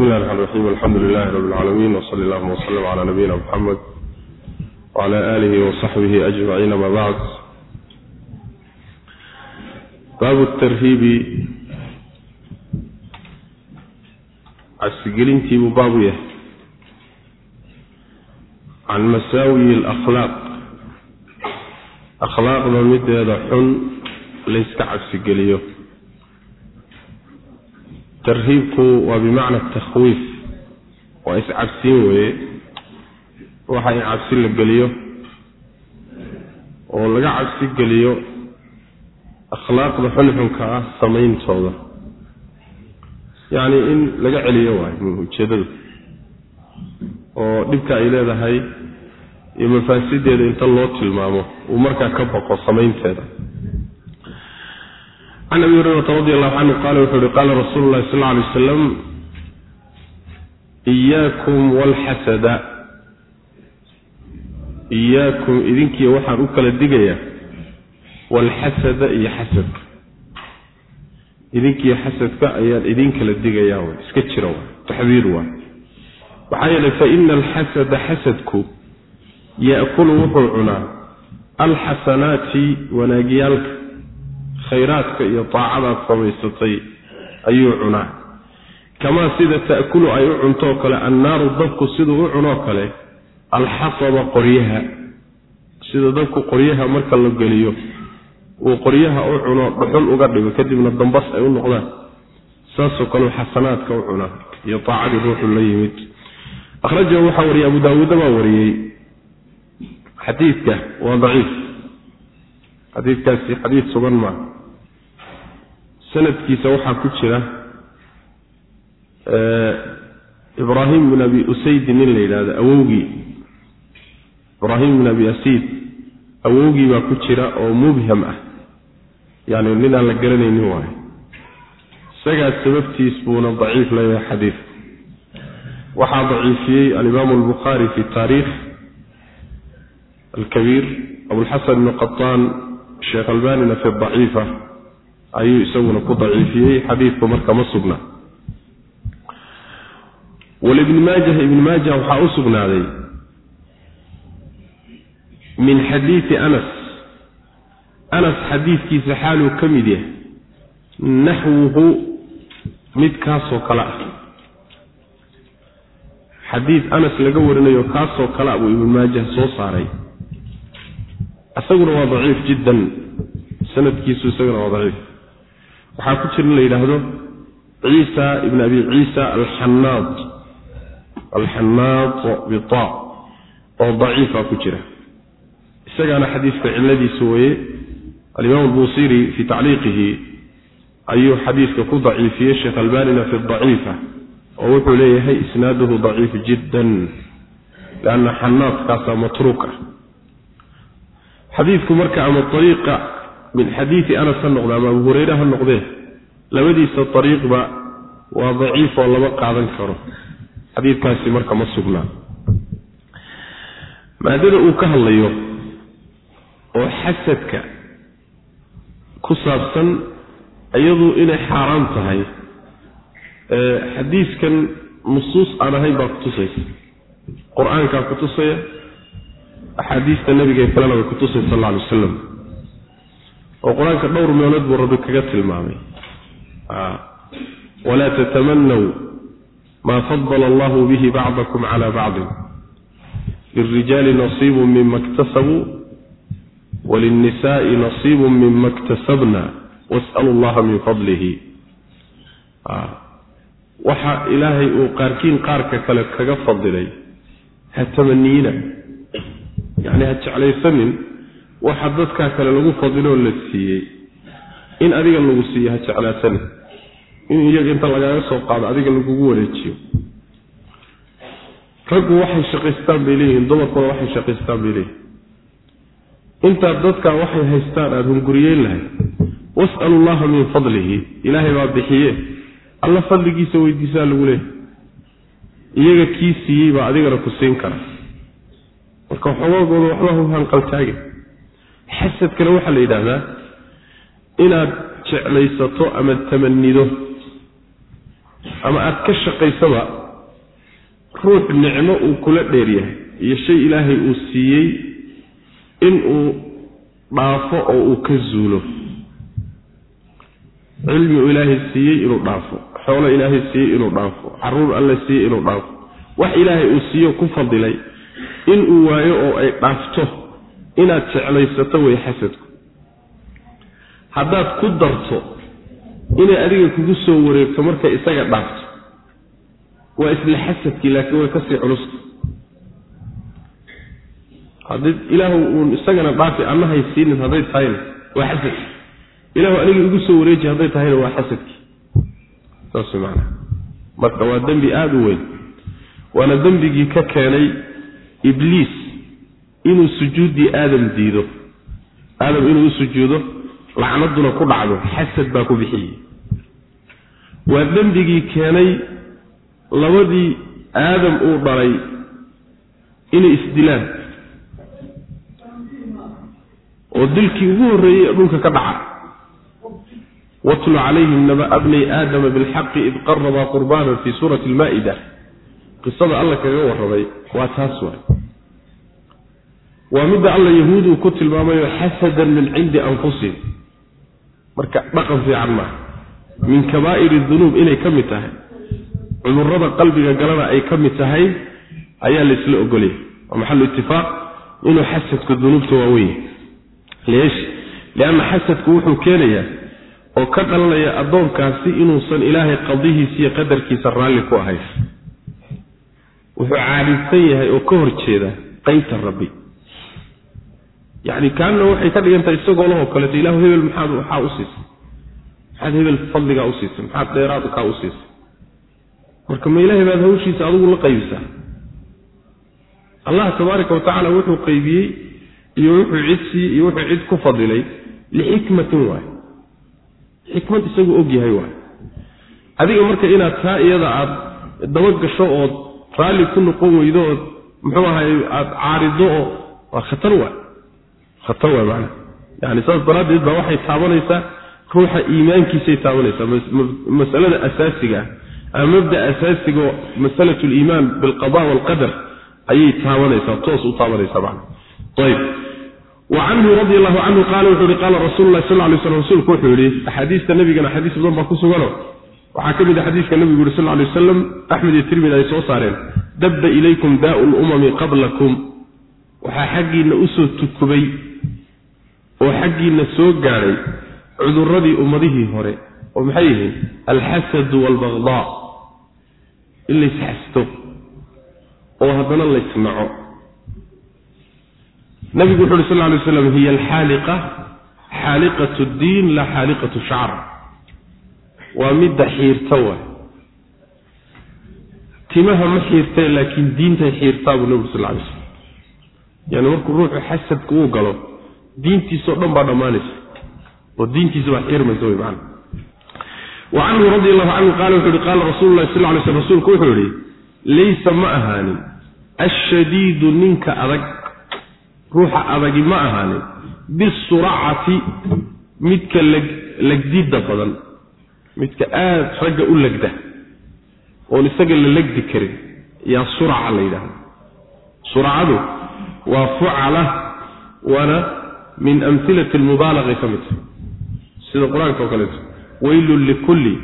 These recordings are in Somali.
bismi illahi raxmaan raxiim alxamdu lilahi rabi lcaalamiin wsali allahuma wslm cala nabiyina muxamed wcala aalihi wasaxbihi ajmaciin ama bacd baabu tarhiibi cabsigelintii buu baabu yahay can masaawiyi alakhlaaq akhlaaqda mideeda xun layska cabsigeliyo tarhiibku waa bimacna takhwiif waa iscabsiin weeye. Waxa in cabsi la geliyo oo laga cabsi geliyo akhlaaqda xunxunka ah samayntooda. Yacni in laga celiyo waayo ujeedadu oo dhibka ay leedahay iyo mafaasideeda inta loo tilmaamo uu markaa ka boqo samaynteeda can abi hurayrata radi allahu canhu qaala wuxuu yihi qaala rasuulu llahi sal alay wasalam iyaakum walxasada iyaakum idinkiiyo waxaan u kala digayaa walxasada iyo xasadka idinkiiyo xasadka ayaan idin kala digayaa way iska jira waay taxdiir waay maxaa yeelay fa ina alxasada xasadku yaakulu wuxuu cunaa alxasanaati wanaagyaalka khayraadka iyo daacadaad samaysatay ayuu cunaa. Kamaa sida ta'kulu ay u cuntoo kale annaaru dabku siduu u cunoo kale alxasaba qoryaha. Sida dabku qoryaha marka la geliyo uu qoryaha u cuno dhuxul uga dhigo kadibna dambas ay u noqdaan. Saasoo kaleu xasanaadka u cunaa iyo daacadii ruuxu la yimid. Akhrajahu waxaa wariyay abu daawuuda baa wariyey xadiidka. Waa daciif. Xadiidkaasi xadiid sugan maaha sanadkiisa waxaa ku jira ibraahim bin abi usaydin nin la yidhahdo awowgii. Ibraahim bin abi asiid awowgii baa ku jira oo mubham ah. Yani nin aan la garanaynin waayo. Isagaa sababtiis buuna daciif leeyahay xadiid waxaa daciifiyey alimaamu albukhaari fi taariikh alkabiir abulxasan ibn qataan sheekh albanina fi daciifa ayuu isaguna ku daciifiyey xadiidku marka ma sugna. Walibni maajah ibni maajah waxaa u sugnaaday min xadiidi anas. Anas xadiidkiisa xaaluu ka mid yahay. Naxwuhu mid kaasoo kale ah. Xadiid anas laga warinayo kaasoo kale ah buu ibnu maajah soo saaray. Isaguna waa daciif jiddan. Sanadkiisu isaguna waa daciif waxaa ku jira in la yidhaahdo ciisa ibn abi ciisa alxanaad alxanaad bita. Oo daciifa ku jira. Isagaana xadiiska ciladiisa weeye alimaam albusiri fii tacliiqihi ayuu xadiiska ku daciifiyey sheekh albanina fi daciifa oo wuxuu leeyahay isnaaduhu daciif jiddan lianna xanaadkaasaa matruuka xadiidku marka ama ariiqa min xadiidi anas ha noqde ama abu hureyre ha noqdee labadiisa ariiqba waa daciif oo lama qaadan karo. Xadiidkaasi marka ma sugnaa. Maadada uu ka hadlayo oo xasadka ku saabsan iyadu inay xaaraan tahay xadiiskan nusuus aan ahayn baa kutusaysa qur'aankaa kutusaya axaadiista nabiga ee kalena way kutusay sal alla alay wasalam oo qur'aanka dhowr meelood buu rabbi kaga tilmaamay. Walaa tatamanaw maa fadala allahu bihi bacdakum cala bacdin. Lilrijaali nasiibu mima iktasabuu walinnisaai nasiibu mima iktasabna was'alu llaha min fadlihi. Waxa ilaahay uu qaarkiin qaarka kale kaga fadilay ha tamaniina yacni ha jeclaysanin waxa dadkaa kale lagu fadiloo la siiyey. In adiga lagu siiyo ha jeclaasanin in iyaga inta lagaaga soo qaado adiga lagugu wareejiyo. Raggu waxay shaqaystaan bay leeyihiin dumarkuna waxay shaqaystaan bay leeyihiin intaad dadkaa waxay haystaan aada hunguriyeyn lahay was'alu llaha min fadlihi ilaahay baa bixiye alla fadligiisa weydiisaa lagu leeyahy iyaga kii siiyey baa adigana ku siin kara. Marka xogoogooda waxba hu hanqaltaagin xasadkana waxaa la yidhaahdaa inaad jeclaysato ama tamanido ama aada ka shaqaysaba ruux nicmo uu kula dheeryahay iyo shay ilaahay uu siiyey inuu dhaafo oo uu ka zuulo. Cilmi uu ilaahay siiyey inuu dhaafo xoolo ilaahay siiyey inuu dhaafo carruur alle siiyey inuu dhaafo. Wax ilaahay uu siiyo ku fadilay inuu waayo oo ay dhaafto inaad jeclaysato way xasadku. Haddaad ku darto inay adiga kugu soo wareegto markay isaga dhaafto waa isla xasadkii laakiin way ka sii culusta haddii ilaahu uun isagana dhaafi annahay siinin hadday tahayna waa xasadki ilaahu aniga igu soo wareeji hadday tahayna waa xasadkii. Saas maanaa marka waa dembi aada u weyn. Waana dembigii ka keenay ibliis inuu sujuuddii aadam diido. Aadam inuu u sujuudo lacnaduna ku dhacdo xasad baa ku bixiyey. Waa dembigii keenay labadii aadam uu dhalay inay isdilaan. Oo dilkii ugu horreeyey ee dhulka ka dhaca. Watlu calayhim naba bnay aadama bilxaqi id qarabaa qurbaanan fii suurati almaa'ida qisada alla kaga warramay waa taas waay waa midda alla yahuud uu ku tilmaamayo xasadan min cindi anfusihim. Marka dhaqan fiican maaha. Min kabaa'iri dunuub inay ka mid tahay. Cudurrada qalbiga galana ay ka mid tahay ayaa la isla waa maxalu itifaaq inuu xasadku dunuubta waaweyn leesh lianna xasadku wuxuu keenayaa oo ka dhalanaya addoonkaasi inuusan ilaahay qadihiisa iyo qadarkiisa raalli ku ahayn. Wuxuu caadidsan yahay oo ka hor jeeda qaybta rabbi yacni kaanna waxay ka dhigan tahay isagoo lahoo kaleeto ilahu hebel maxaad waxaa u maxaad hebel fadligaa u maxaad dheeraad kaa u siisay? Marka ma ilaahay baad hawshiisa adigu la qaybisaa allah tabaaraka wa tacaala wuxuu qaybiyey iyo wuxuu cid siiyey iyo wuxuu cid ku fadilay lixikmatin waay xikmad isagu og yahay waay adiga marka inaad taa iyada aad daba gasho ood raalli ku noqon weydo ood muxuu ahay aada caarido oo waa khatar waay khatar waay macana yani saas daraaddeed baa waxay taabanaysaa ruuxa iimaankiisay taabanaysaa. Masalada asaasiga ah ama mabda asaasiga oo masalatu liimaan bilqada waalqadar ayay taabanaysaa toos u taabanaysaa macana ayb wa canhu radi allahu canhu qaala wuxuu yihi qaala rasuulu lahi sal ly slam rasuulku wuxuu yihi axaadiista nabigana xadiis badan baa ku sugano. Waxaa ka mid a xadiiska nabigu yuri sal ly wasalam axmed iyo tirmidi ay soo saareen. Dabba ilaykum daau lumami qablakum. Waxaa xaggiinna u soo tukubay oo xaggiinna soo gaadhay cudurradii ummadihii hore oo maxay yihiin? Alxasadu waalbagdaa in laysxasto oo haddana laysnaco nabigu wuxu uhi sal lay slam hiya alxaaliqa xaaliqatu ddiin laa xaaliqatu shacr waa midda xiirta waay. Timaha ma xiirtee laakiin diintay xiirtaa buu nabigu sal lay slam yani markuu ruuxu xasadka uu galo diintiisao dhan baa dhammaanaysa. oo diintiisa baa xirmaysa wy maana wa canhu radi allahu canhu qaala wuxu uhi qaala rasulu lahi sal lay sl rasuulku wuxuu yihi laysa ma ahaanin ashadiidu ninka adag ruuxa adagi ma ahaanin bisuracati midka lagdidda badan midka aada ragga u legda oon isaga la legdi karin yaa suraca la yidhahda suracadu waa fucala waana min amhilati almubaalaqay ka mid sida qur'aanka oo kaleeto weylun likulli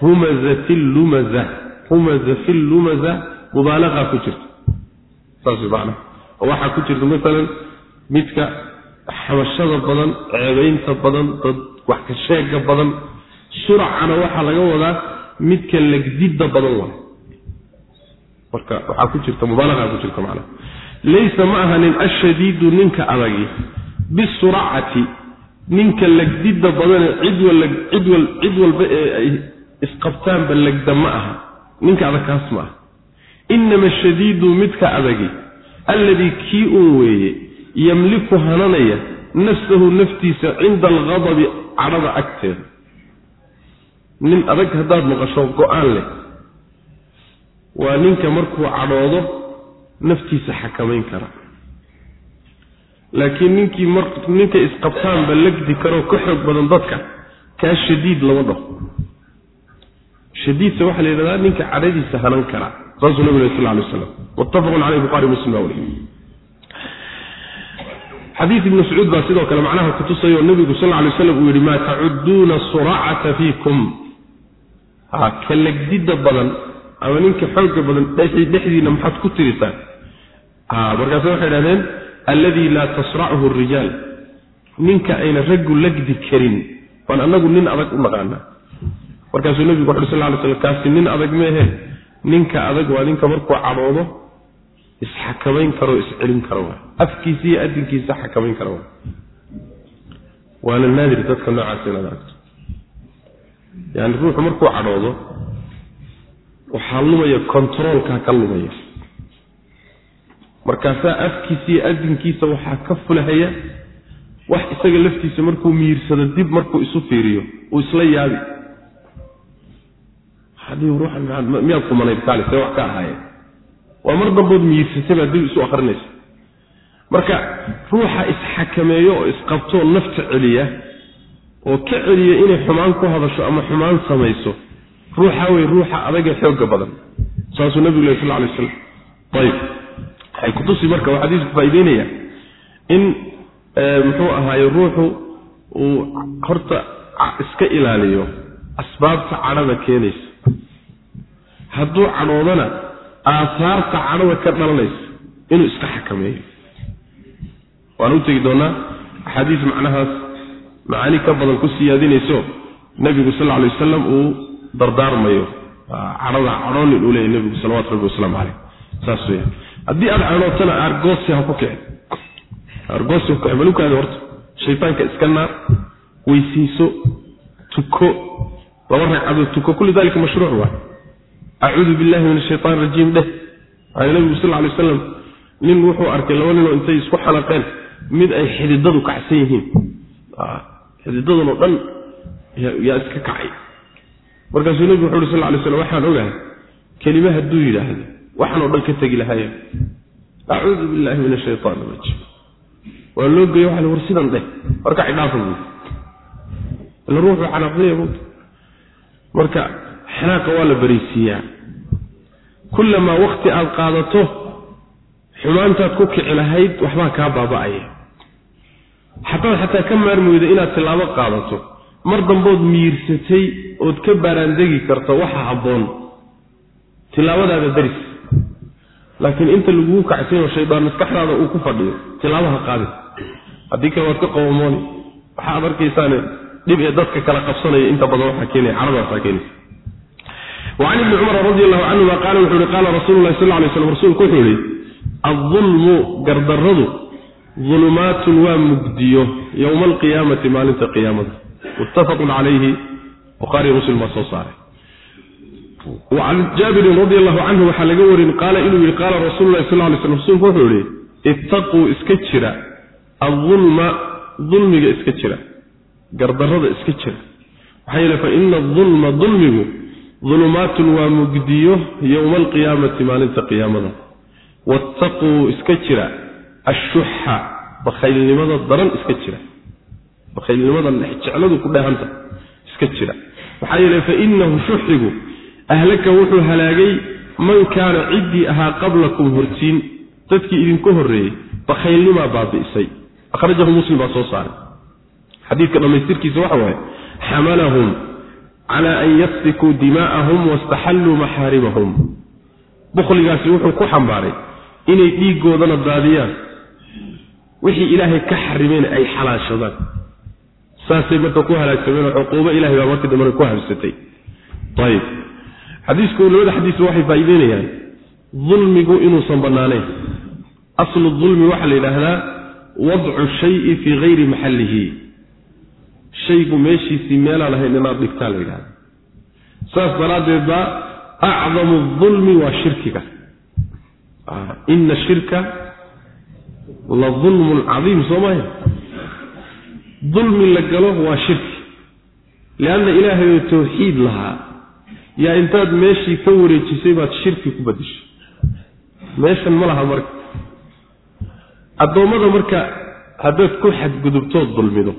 humazatin lumaza humazatin lumaza mubaalaqaa ku jirta. Saas oo waxaa ku jirta masalan midka xabashada badan ceebaynta badan dad wax ka sheega badan. Suracana waxaa laga wadaa midka legdidda badan waay. Marka waxaa ku jirta mubaalaqaa ku jirta macnaha laysa ma ahanin ashadiidu ninka adagi bisuracati ninka legdidda badane cid walba ee ay isqabtaanba legda ma aha ninka adag kaas ma aha. Inama ashadiidu midka adagi alladii kii uun weeye yamliku hananaya nafsahu naftiisa cinda alghadabi cadhada agteeda. Nin adag haddaad maqasho go'aan leh waa ninka markuu cadhoodo naftiisa xakamayn kara laakiin ninkii mar ninka isqabtaanba legdi karoo ka xoog badan dadka. Kaa shadiid lama dhaho. Shadiidsa waxaa la yidhahdaa ninka cadhadiisa hanan kara. Saasuu nabigu leh sal ly waslam muttafaqun caleyh buhari muslim baa weliy xadiid ibn mascuud baa sidoo kale macnaha kutusayoo nebigu sal ly waslam uu yidhi maa tacuduuna suracata fiikum. Ha legdida badan ama ninka xooga badan dhexdiina maxaad ku tirisaan markaase waxay idhahdeen alladii laa tasrachu rijaal ninka ayna raggu lagdi karin waan anagu nin adag u naqaanaa. Markaasuu nebigu wuxu sal ly slam kaasi nin adag meehe ninka adag waa ninka markuu cadhoodo isxakamayn karo iscelin karo afkiisa iyo adinkiisa xakamayn kara waa. Waana naadir dadka noocaas inaad aragto. Yani ruuxu markuu cadhoodo waxaa lumaya controolkaa ka lumaya markaasaa afkiisa iyo adinkiisa waxaa ka fulahaya wax isaga laftiisa markuu miirsado dib markuu isu fiiriyo uu isla yaabi. Miyaad see wax ka ahaayeen. Waa mar dambood miirsatay baad dib isu akrinaysa. Marka ruuxa isxakameeyo oo isqabtoo nafta celiya oo ka celiya inay xumaan ku hadasho ama xumaan samayso ruuxa wey ruuxa adagee xooga badan. Saasuu nabigu leh sal lay slam ayib waxay kutusi marka waa xadiisku faa'ideynaya in muxuu ahaaye ruuxu uu horta iska ilaaliyo asbaabta cadhada keenaysa. Hadduu cadhoodana aahaarta cadhada ka dhalanaysa inuu iska xakameeyo. Waan u tegi doonaa axaadiis macnahaas macaani ka badan ku siyaadinayso nebigu sal alay wasalam uu dardaarmayo cadhada cadhoonin uu leeyay nebigu salawatu rabbi wasalaamu caleyh saas weya haddii aad cadhootana argoosi ha ku kicin. Argoosi ha ku kicin. Balukaada horta. Shaytaanka iska naar. Weysiiso. Tuko. Laba ragcadood tuko. Kulli dalika mashruuc waay. Acuudu billahi min ashaytaan rajiim dheh. Waayo nebigu sal alay wasalam nin wuxuu arkay laba ninoo intay isku xalaqeen. Mid ay xididadu kacsan yihiin. Xididadan oo dhan yaa iska kacay. Markaasuu nebigu wuxu uhi sal lay slam waxaan ogahay kelime hadduu yidhaahdo waxaan oo dhan ka tegi lahaayeen. Acuudu billahi min ashaytaan rajiim. Waa loo geeyo waxa war sidan dheh. Warka cidhaafa buui ila ruuxu xanaaqsanya buuta marka xanaaqa waa la baraysiiyaa kullamaa wakti aad qaadato xumaantaad ku kici lahayd waxbaa kaa baaba'aya. Xataad xataa ka maarmoyda inaad tilaabo qaadato mar dambood miirsatay ood ka baaraandegi karto waxa habboon. Tilaabadaada daris laakiin inta laguu kacsanyo shaydaan maskaxdaada uu ku fadhiyo tilaabaha qaadin haddii kale waad ka qabamooni waxaad arkaysaane dhib ee dadka kala qabsanaya inta badan waxaa keenaya caradaasaa keenaysa wacan ibni cumar radi allahu canhuma qaala wuxuu ihi qaala rasuulu lahi sal lay slam rasuulku wuxuu yihi aldulmu gardarradu dulumaatun waa mugdiyo yowma alqiyaamati maalinta qiyaamada. Muttafaqun calayhi bukhaariy muslim baa wacan jaabirin radi allahu canhu waxaa laga warin qaala inuu yihi qaala rasulu lahi sal lay slam rasuulku wuxuu yihi ittaquu iska jira adulma dulmiga iska jira gardarrada iska jira. Maxaa yeele fa ina adulma dulmigu dulumaatun waa mugdiyo yowma alqiyaamati maalinta qiyaamada. Wattaquu iska jira ashuxa bakhaylnimada daran iska jira bakhaylnimada jecladu ku dhehanta iska jira. Maxaa yeele fa inahu shuxigu ahlaka wuxuu halaagay man kaana ciddii ahaa qablakum hortiin dadkii idinku horreeyey bakhaylnimaa baabi'isay akhrajahu muslim baa soo saaray. Xadiidka dhammaystirkiisa waxa waaye xamalahum cala an yasfikuu dimaa'ahum wastaxalluu maxaarimahum. Bukhligaasi wuxuu ku xambaaray inay dhiiggoodana daadiyaan. Wixii ilaahay ka xarimeyna ay xalaashadaan. Saasay marka ku halaagsameen cuquubo ilahay baa markii dambena ku habsatay. Ayib xadiisku labada xadiisba waxay faa'iideynayaan dulmigu inuusan bannaanayn aslu dulmi waxaa la yidhaahdaa wadcu shayi fii hayri maxallihi. Shaygu meeshiisii meelaan ahayn inaad dhigtaa la yidhahda saas daraaddeed baa acdamu dulmi waa shirkiga. Ina shirka la dulmun cadiim soo maya dulmi la galo waa shirki. Lianna ilaahayoo tawxiid lahaa yaa intaad meeshii ka wareejisay baad shirki ku badishay meeshan ma laha marka. Addoommada marka haddaad ku xadgudubtood dulmido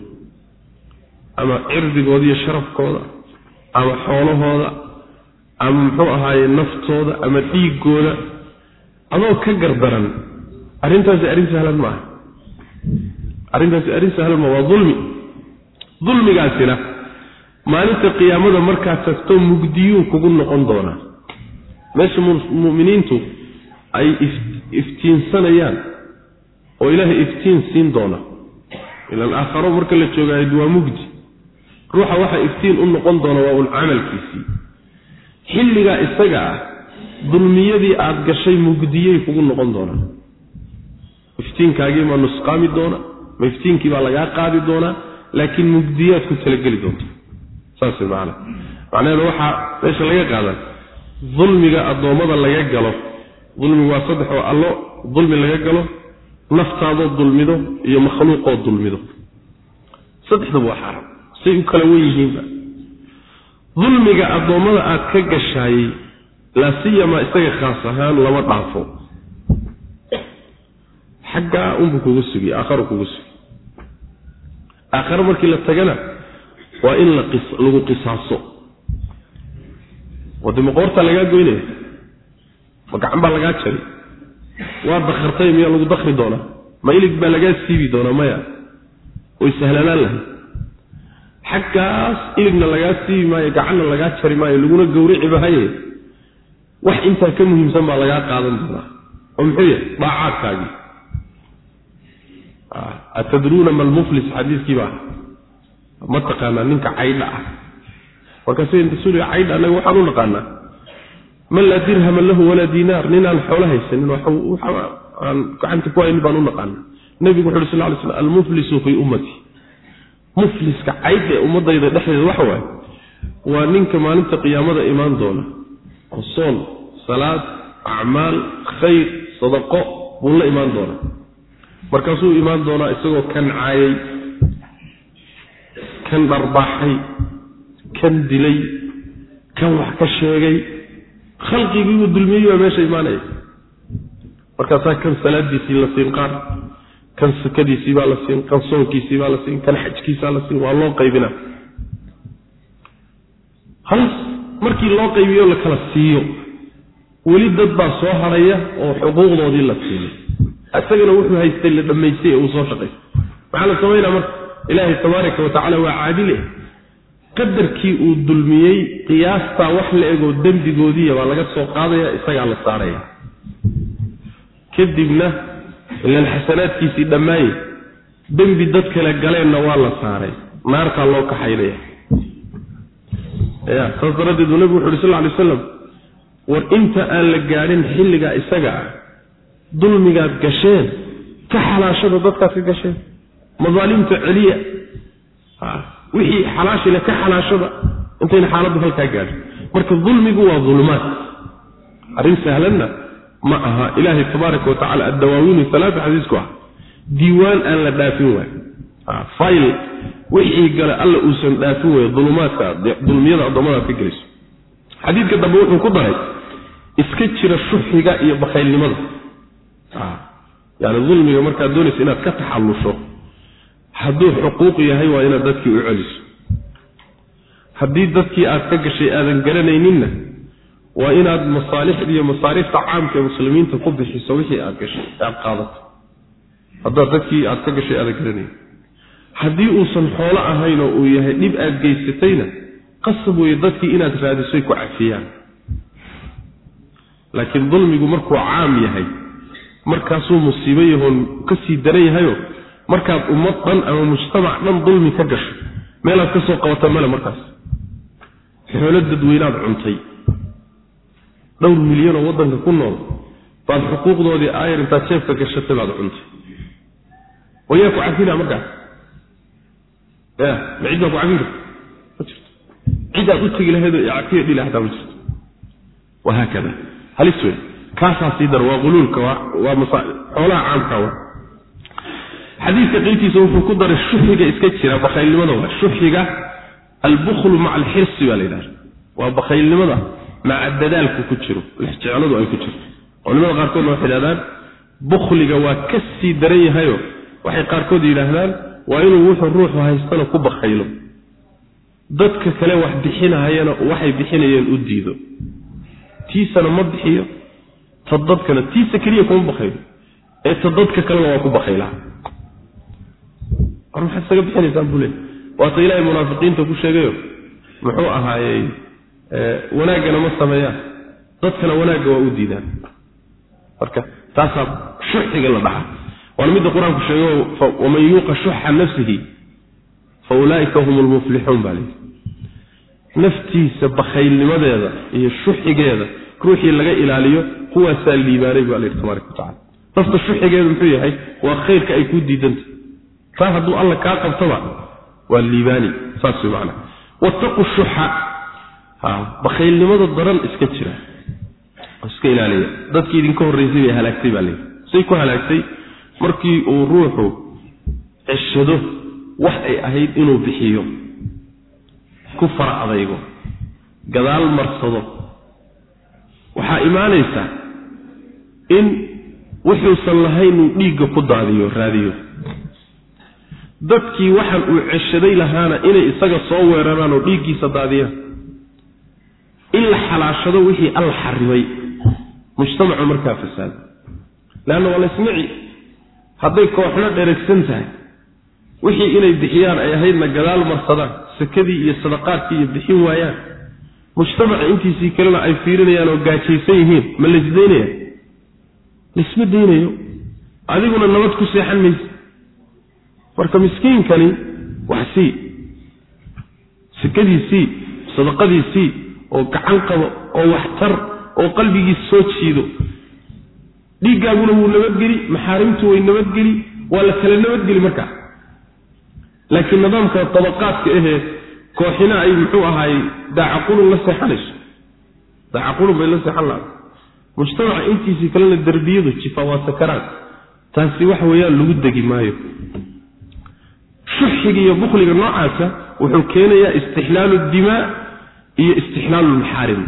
ama cirdigooda iyo sharafkooda ama xoolahooda ama muxuu ahaaye naftooda ama dhiigooda adoo ka gardaran arrintaasi arrin sahlan ma aha arrintaasi arrin sahlan ma waa dulmi. Dulmigaasina maalinta qiyaamada markaad tagto mugdiyuu kugu noqon doonaa. Meesha mu'miniintu ay iftiinsanayaan oo ilaahay iftiin siin doona. Ilaan aakharo marka la joogaayo waa mugdi. Ruuxa waxa iftiin u noqon doona waa un camalkiisii. Xilligaa isaga ah dulmiyadii aada gashay mugdiyey kugu noqon doonaa iftiinkaagii maa nusqaami doona ma iftiinkii baa lagaa qaadi doonaa laakiin mugdiyaad ku talageli doonta saas macana macnaheedu waxaa meesha laga qaadan dulmiga addoommada laga galo dulmigu waa saddex oo allo dulmi laga galo naftaadoo dulmido iyo makhluuqoo dulmido. Saddexdaba waa xaram say u kala wen yihiinba dulmiga addoommada aad ka gashaayey laa siyamaa isaga khaas ahaan lama dhaafo. Xaggaa unbuu kugu sugiy aakharu kugu sugiy aakhare markii la tagana waa in lagu qisaaso. Wade ma qoortaa lagaa goynaya ma gacan baa lagaa jari. Waa dakartay miyaa lagu dakri doonaa? Ma ilig baa lagaa siibi doonaa maya? Way sahlanaan lahay xaggaas iligna lagaa siibi maayo gacanna lagaa jari maayo laguna gowrici bahaye wax intaa ka muhiimsan baa lagaa qaadan doonaa. Oo muxuu yahay? Daacaadkaagii. Atadruuna ma lmuflis xadiiskii baa ma taqaanaa ninka caydha ah? Markaasay rasuuliga caydha annaga waxaan u naqaanaa. Man laa dirhama lahu walaa diinaar ninaan xoolo haysanin aan gacanta ku haynin baan u naqaanaa. Nebigu wuxu uhi sal ly slam almuflisu fii ummati. Mufliska cayd ee ummadayda dhexdeeda waxa waaye waa ninka maalinta qiyaamada imaan doona. Oo soon salaad acmaal khayr sadaqo buu la imaan doonaa. Markaasuu imaan doonaa isagoo kan caayay kan dharbaaxay kan dilay kan wax ka sheegay. Khalqigiiuu dulmiyey baa meesha imaanaya markaasaa kan salaadiisii la siin qaar kan sakadiisii baa la siin kan soonkiisii baa la siin kan xajkiisaa la siin waa loo qaybina halas markii loo qaybiyo la kala siiyo. Weli dad baa soo haraya oo xuquuqdoodii la siiyey isagana wuxuu haystay la dhammaystay ee uu soo shaqaystay maxaa la samaynaa marka ilaahay tabaaraka wa tacala waa caadile qadarkii uu dulmiyey qiyaastaa wax la egoo dembigoodiiya baa laga soo qaadaya isagaa la saaraya. Kadibna ilan xasanaadkiisii dhammaaye dembi dad kale galeenna waa la saaray. Naartaa loo kaxaynaya ya saas daraaddeed uu nebigu wuxu uhi sal ly aslam war inta aan la gaadhin xilligaa isaga ah dulmigaad gasheen ka xalaashada dadkaad ka gasheen madaalimta celiya. Wixii xalaashile ka xalaashada intayna xaaladdu halkaa gaadhin marka dulmigu waa dulumaad arrin sahlanna ma aha. Ilaahay tabaaraka wa tacala addawaawiinu alaata xadiisku ah. Diiwaan aan la dhaafin waay fayl wixii gale alla uusan dhaafin wayo dulumaadka dulmiyada addoommadaad ka gelayso. Xadiidka dambe wuxuu ku daray iska jira shuxiga iyo bakaylnimada yani dulmiga markaad doonaysa inaad ka taxallusho hadduu xuquuq yahay waa inaad dadkii u celiso. Haddii dadkii aad ka gashay aadan garanayninna waa inaad masaalixda iyo masaariifta caamka ee muslimiinta ku bixiso wixii aad gashay aad qaadato. Haddaad dadkii aad ka gashay aadan garanayn. Haddii uusan xoolo ahayn oo uu yahay dhib aad geysatayna qasab weeye dadkii inaad raadisoy ku cafiyaan. Laakiin dulmigu markuu caam yahay markaasuu musiibo yahoon ka sii daran yahayo markaad ummad dhan ama mujtamac dhan dulmi ka gasho meelaad ka soo qabata male markaas. Xoolo dadweynaad cuntay. Dhowr milyanoo waddanka ku nool baad xuquuqdoodii aayar intaad jeefka gashatay baad cuntay. Wayaa ku cafina markaas? Ya ma cid baa ku cafin karta? Ma jirto. Cid aad u tegi lahaydoo cafiya dhila xataa ma jirto. Wahaakada halis wey kaasaa dar waa quluulka waa xoolaha caamka wa xadiidka qeybtiisa wuxuu ku daray shuxiga iska jira bakaylnimada waa shuxiga albuklu maca alxirsi baa la yidhahda waa bakaylnimada maca dadaalku ku jiro lixjecladu ay ku jirto. Culimada qaarkoodna waxay yidhahdaan bukhliga waa ka sii daran yahayo waxay qaarkood yidhaahdaan waa inuu wuxuu ruuxu haystana ku bakaylo dadka kale wax bixinahayana waxay bixinayeen u diido. Tiisana ma bixiyo ta dadkana tiisa keliya kuma bakaylo ee ta dadka kalena waa ku bakaylaha war maxaad isaga bixinaysaan buu leey waata ilaahay munaafiqiinta ku sheegayo. Muxuu ahaayey wanaaggana ma sameeyaan. Dadkana wanaagga waa u diidaan. Marka taasaa shuxiga la dhaca waana midda qur'aanku sheego waman yuuqa shuxa nafsihi fa ulaaika hum lmuflixuun baa leyi naftiisa bakhaylnimadeeda iyo shuxigeeda ruuxii laga ilaaliyo kuwaasaa liibaanay baa layidhi tabaaraka watacala nafta shuxigeedu muxuu yahay waa khayrka ay ku diidanta taa hadduu alla kaa qabtaba waa liibaani saas way macana wattaqu shuxa ha bakhaylnimada daran iska jira. Iska ilaaliya. Dadkii idinka horraysay bay halaagtay baa layidhi say ku halaagtay markii uu ruuxu ceshado wax ay ahayd inuu bixiyo. Ku fara adaygo. Gadaal marsado. Waxaa imaanaysa in wuxuusan lahayn uu dhiigga ku daadiyo raadiyo dadkii waxaan uu ceshaday lahaana inay isaga soo weeraraan oo dhiiggiisa daadiyaan. In la xalaashado wixii alla xarimay mujtamacu markaa fasaado leanna waa laysmici hadday kooxna dheragsan tahay. Wixii inay bixiyaan ay ahaydna gadaal marsadaan sakadii iyo sadaqaadkii iyo bixin waayaan. Mujtamaca intiisii kalena ay fiirinayaan oo gaajaysan yihiin ma laysdaynaya laysma daynayo adiguna nabad ku seexan mayse marka miskiinkani wax sii sakadii sii sadaqadii sii oo gacan qabo oo waxtar oo qalbigiis soo jiido. Dhiiggaaguna wuu nabadgeli maxaarimtu way nabadgeli waa la kala nabadgeli markaa laakiin nidaamka tabaqaadka ahee kooxina ay muxuu ahaay daacaqulun la seexanayso. Daacaqulun bay la seexan laha mujtamaca intiisii kalena derbiyadu jifa waa sakaraan. Taasi waxa weeyaan lagu degi maayo shuxiga iyo bukliga noocaasa wuxuu keenayaa istixlaalu dimaa iyo istixlaalu lmaxaarim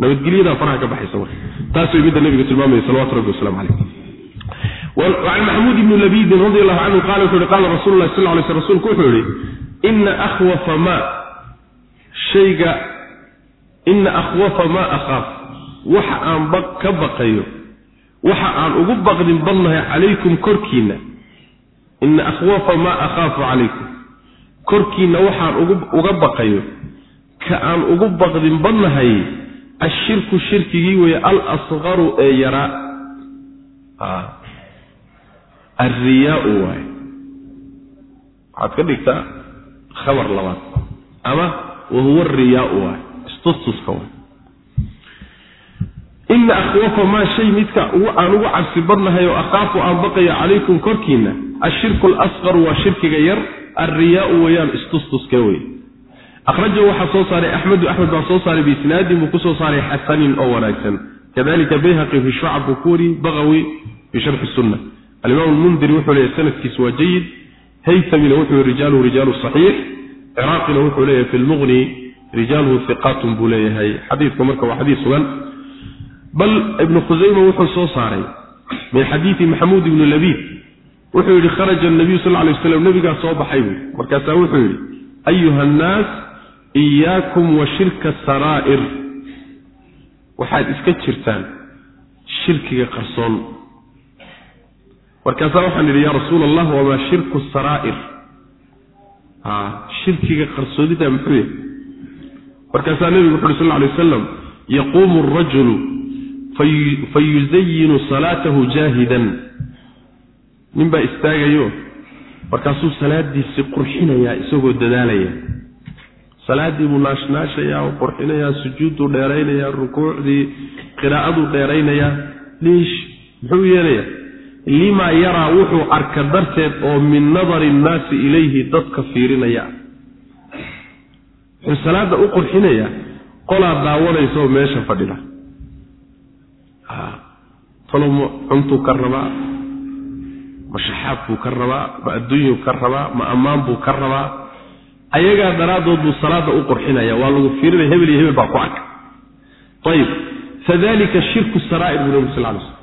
nabadgelyadaa faraha ka baxaysa marka taas way midda nabiga tilmaamaya salawatu rabbi waslamu calayh وعن محمود بن لبيد رضي الله عنه قال وحوري قال رسول الله صلى الله عليه وسلم رسولك وحوري إن أخوف ما شيء إن أخوف ما أخاف وحا أن بق كبقيو وحا أن أقبق من ظنها عليكم كركينا ina akhwafa maa akhaafu calaykum korkiinna waxaan uga baqayo ka aan ugu baqdin badnahay ashirku shirkigii weeye alasqaru ee yaraa alriyaau waaye. Waxaad ka dhigtaa khabar labaad ama wahuwa ariyaau waaye istustuska waay ina akhwafa maa shay midka aan ugu cabsi badnahay oo akhaafu aan baqayo calaykum korkiinna ashirku alasqaru waa shirkiga yar alriyaau weyaan istustuska wey akhrajahu waxaa soo saaray axmedu axmed baa soo saaray biisnaadin buu ku soo saaray xasanin oo wanaagsan kadalika bayhaqi fi shucab buu bagawi fi sharxi sunna alimaam lmundiri wuxuu leeyahy sanadkiisu waa jayid haytamina wuxuu rijaaluhu rijaalu saxiix ciraaqina wuxuu leeyahay fi lmuqni rijaaluhu hiqaatun buu leeyahay xadiidka marka waa xadiis sugan bal ibnu khusayma wuxuu soo saaray min xadiidi maxamuud ibni labiid wuxuu yidhi kharaja nabiyu sal lay waslam nabigaa soo baxay buu markaasaa wuxuu yidhi ayuha annaas iyaakum wa shirka saraa'ir. Waxaad iska jirtaan shirkiga qarsoon. Markaasaa waxaan idhi yaa rasuula allah wamaa shirku saraa'ir? Shirkiga qarsoodida muxuu yahay. Markaasaa nebigu wuxu uhi sal lay wasalam yaquumu arajulu fayuzayinu salaatahu jaahidan nin baa istaagayo. Markaasuu salaadiisii qurxinayaa isagoo dadaalaya. Salaaddii buu naashnaashayaa oo qurxinayaa sujuudduu dheeraynayaa rukuucdii qiraa'aduu dheeraynayaa. Liish muxuu yeelayaa? Limaa yaraa wuxuu arka darteed oo min nadari innaasi ilayhi dadka fiirinaya. Wuxuu salaadda u qurxinayaa qolaa daawanaysa oo meesha fadhida. Talo ma cuntuu ka rabaa ma shaxaab buu ka rabaa ma adduunyuu ka rabaa ma ammaan buu ka rabaa. Ayagaa daraaddood buu salaadda u qurxinaya waa lagu fiirinaya hebel iyo hebel baa ku arka. Ayib fadalika shirku saraa'ir buu nabi sal lay slm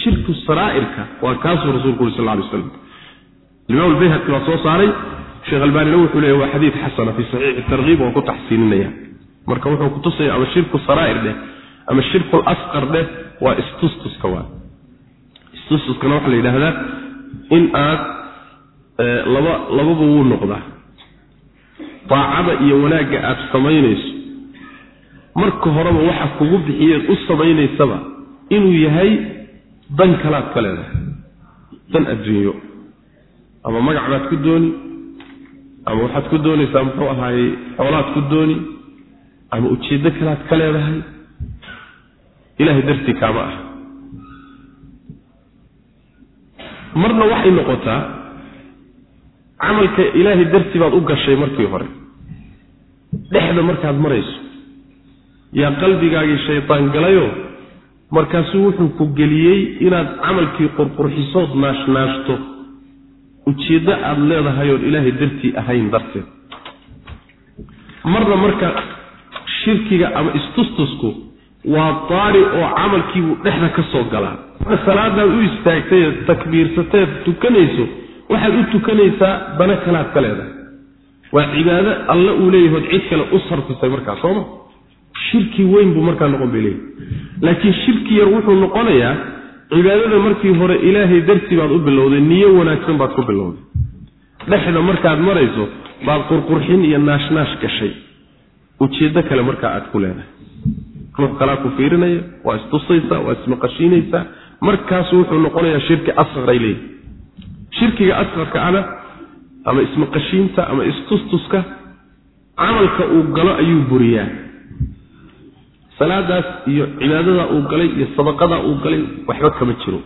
shirku saraa'irka waa kaasuu rasuulku uri sal lay waslam alimaam albayhaqi waa soo saaray. Sheekh albaanina wuxuu leeya waa xadiid xasana fii saxiixi tarkiib waan ku taxsiininaya. Marka wuxuu kutusaya ama shirku saraa'ir dheh ama shirkul asqar dheh waa istustuska waa. Istustuskana waxaa la yidhaahdaa in aad laba lababa wuu noqdaa. Daacada iyo wanaagga aad samaynayso. Marka horeba waxa kugu bixiyeed u samaynaysaba inuu yahay dan kalaad ka leedahay. Dan adduunyo. Ama magac baad ku dooni ama waxaad ku doonaysaa muxuu ahaayey xoolaad ku dooni ama ujeeddo kalaad ka leedahay. Ilaahay dartii kaama ah marna waxay noqotaa camalka ilaahay dartii baad u gashay markii hore. dhexda markaad marayso. yaa qalbigaagii shaydaan galayo markaasuu wuxuu ku geliyey inaad camalkii qurqurxisood naashnaashto. ujeeddo aada leedahay oon ilaahay dartii ahayn darteed. marna marka shirkiga ama istustusku waa daari oo camalkiibuu dhexda ka soo galaa salaadaad u istaagtay takbiirsateed tukanayso waxaad u tukanaysaa dana kalaad ka leedahay. Waa cibaado alle uu leeyahood cid kale u sarfisay markaa sooma shirki weyn buu markaa noqon bay leeyahy laakiin shirki yar wuxuu noqonayaa cibaadada markii hore ilaahay dartii baad u bilowday niyo wanaagsan baad ku bilowday. Dhexda markaad marayso baad qurqurxin iyo naashnaash gashay. Ujeeddo kale markaa aad ku leedahay. Ruux kalaa ku fiirinaya waa istusaysaa waa ismaqashiinaysaa markaasu wuxuu noqonayaa shirki asqaray leeyahy shirkiga asqarka ana ama ismaqashiinta ama istustuska camalka uu galo ayuu buriyaa. Salaadaas iyo cibaadadaa uu galay iyo sadaqadaa uu galay waxba kama jiro.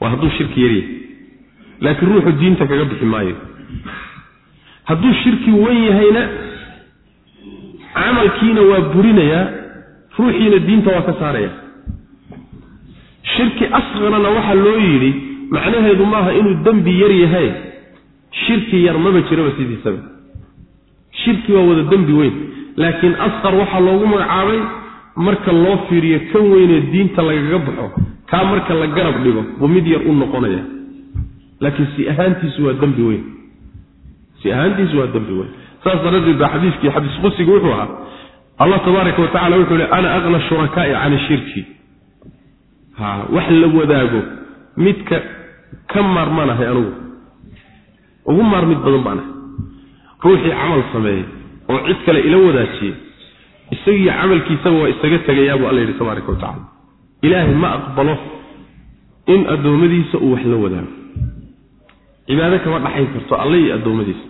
Waa hadduu shirki yaryahay laakiin ruuxu diinta kaga bixi maayo. Hadduu shirki wen yahayna camalkiina waa burinayaa ruuxiina diinta waa ka saaraya shirki asqarana waxaa loo yidhi macnaheedu maaha inuu dembi yar yahay. Shirki yar maba jiraba sidiisaba. Shirki waa wada dembi weyn. Laakiin asqar waxaa loogu magacaabay marka loo fiiriyo kan weynee diinta lagaga baxo kaa marka la garab dhigo buu mid yar u noqonaya. Laakiin si ahaantiisu waa dembi weyn. Si ahaantiisu waa dembi weyn. Saas daraaddeed baa xadiiskii xadiis qusiga wuxuu ahaa allah tabaaraka wa tacala wuxuu ihi ana aqna shurakaa'i cani shirki wax la wadaago midka ka maarmaanahay anugu. Ugu maarmid badan baanahay ruuxii camal sameeyey oo cid kale ila wadaajiyey isagiiyo camalkiisaba waa isaga tegayaa buu alla yidhi tabaaraka wa tacala ilaahay ma aqbalo in addoommadiisa uu wax la wadaago. Cibaado kama dhaxayn karto alle iyo addoommadiisa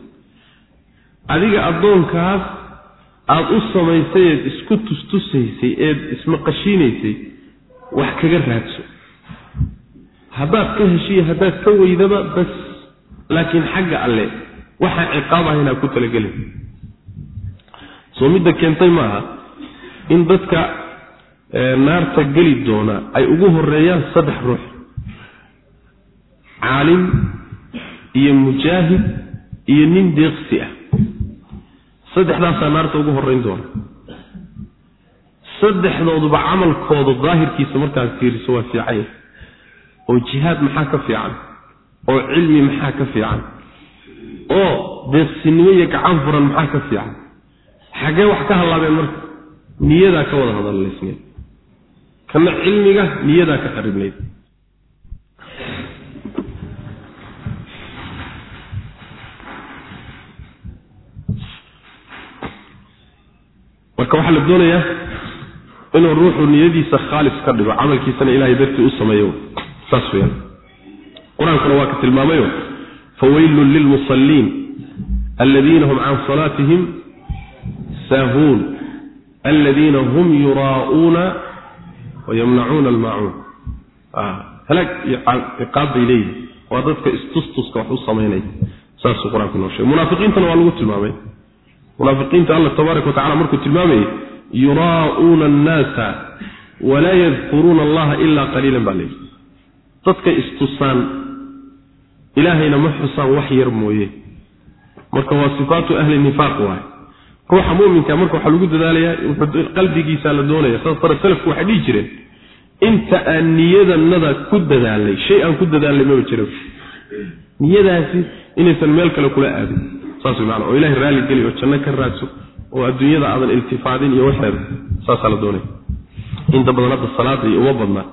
adiga addoonkaas aada u samaysay eed isku tustusaysay eed ismaqashiinaysay wax kaga raadso. Haddaad ka heshiiyo haddaad ka weydaba bas. Laakiin xagga alle waxaan ciqaab ahayn aa ku talagelin. Soo midda keentay maaha in dadka naarta geli doona ay ugu horeeyaan saddex ruux. Caalim iyo mujaahid iyo nin deeqsi ah. Saddexdaasaa naarta ugu horreyn doona saddexdooduba camalkooda daahirkiisa markaad fiiriso waa fiican oo jihaad maxaa ka fiican? oo cilmi maxaa ka fiican? oo deeqsinimo iyo gacan furan maxaa ka fiican? xaggee wax ka hallaabeen marka? niyadaa ka wada hadalaysneed kana cilmiga niyadaa ka qaribnayd. marka waxaa la doonayaa inuu ruuxu niyadiisa khaalis ka dhigo camalkiisana ilahay dartii u sameeyo. Saas weyaan qur'aankuna waa ka tilmaamayo fawaylun lilmusalliin aladiina hum can salaatihim saahuun aladiina hum yuraa'uuna wayamnacuuna almaacuun halaag iyo ciqaab bay leeyihiin waa dadka istustuska wax u samaynaya saasuu qur'aanku noo sheegay. Munaafiqiintana waa lagu tilmaamay. Munaafiqiinta alla tabaaraka wa markuu tilmaamayay yuraa'uuna annaasa walaa yadkuruuna allaha ilaa qaliilan baa layidhi dadka istusaan ilaahayna ma xusaan wax yar mooye. Marka waa sifaatu ahli nifaaq waay ruuxa muminka marka waxaa lagu dadaalayaa qalbigiisa la doonaya saas salafku waxay dhihi jireen inta aan niyadanada ku dadaalnay shay aan ku dadaalnay maba jira niyadaasi inaysan meel kale kula aadin. Saas man oo ilahay raalli geli oo janno ka raadso oo adduunyada aadan iltifaadin iyo waxeeda saasaa la doonaya inta badan hadda salaada iyo uma badnaa.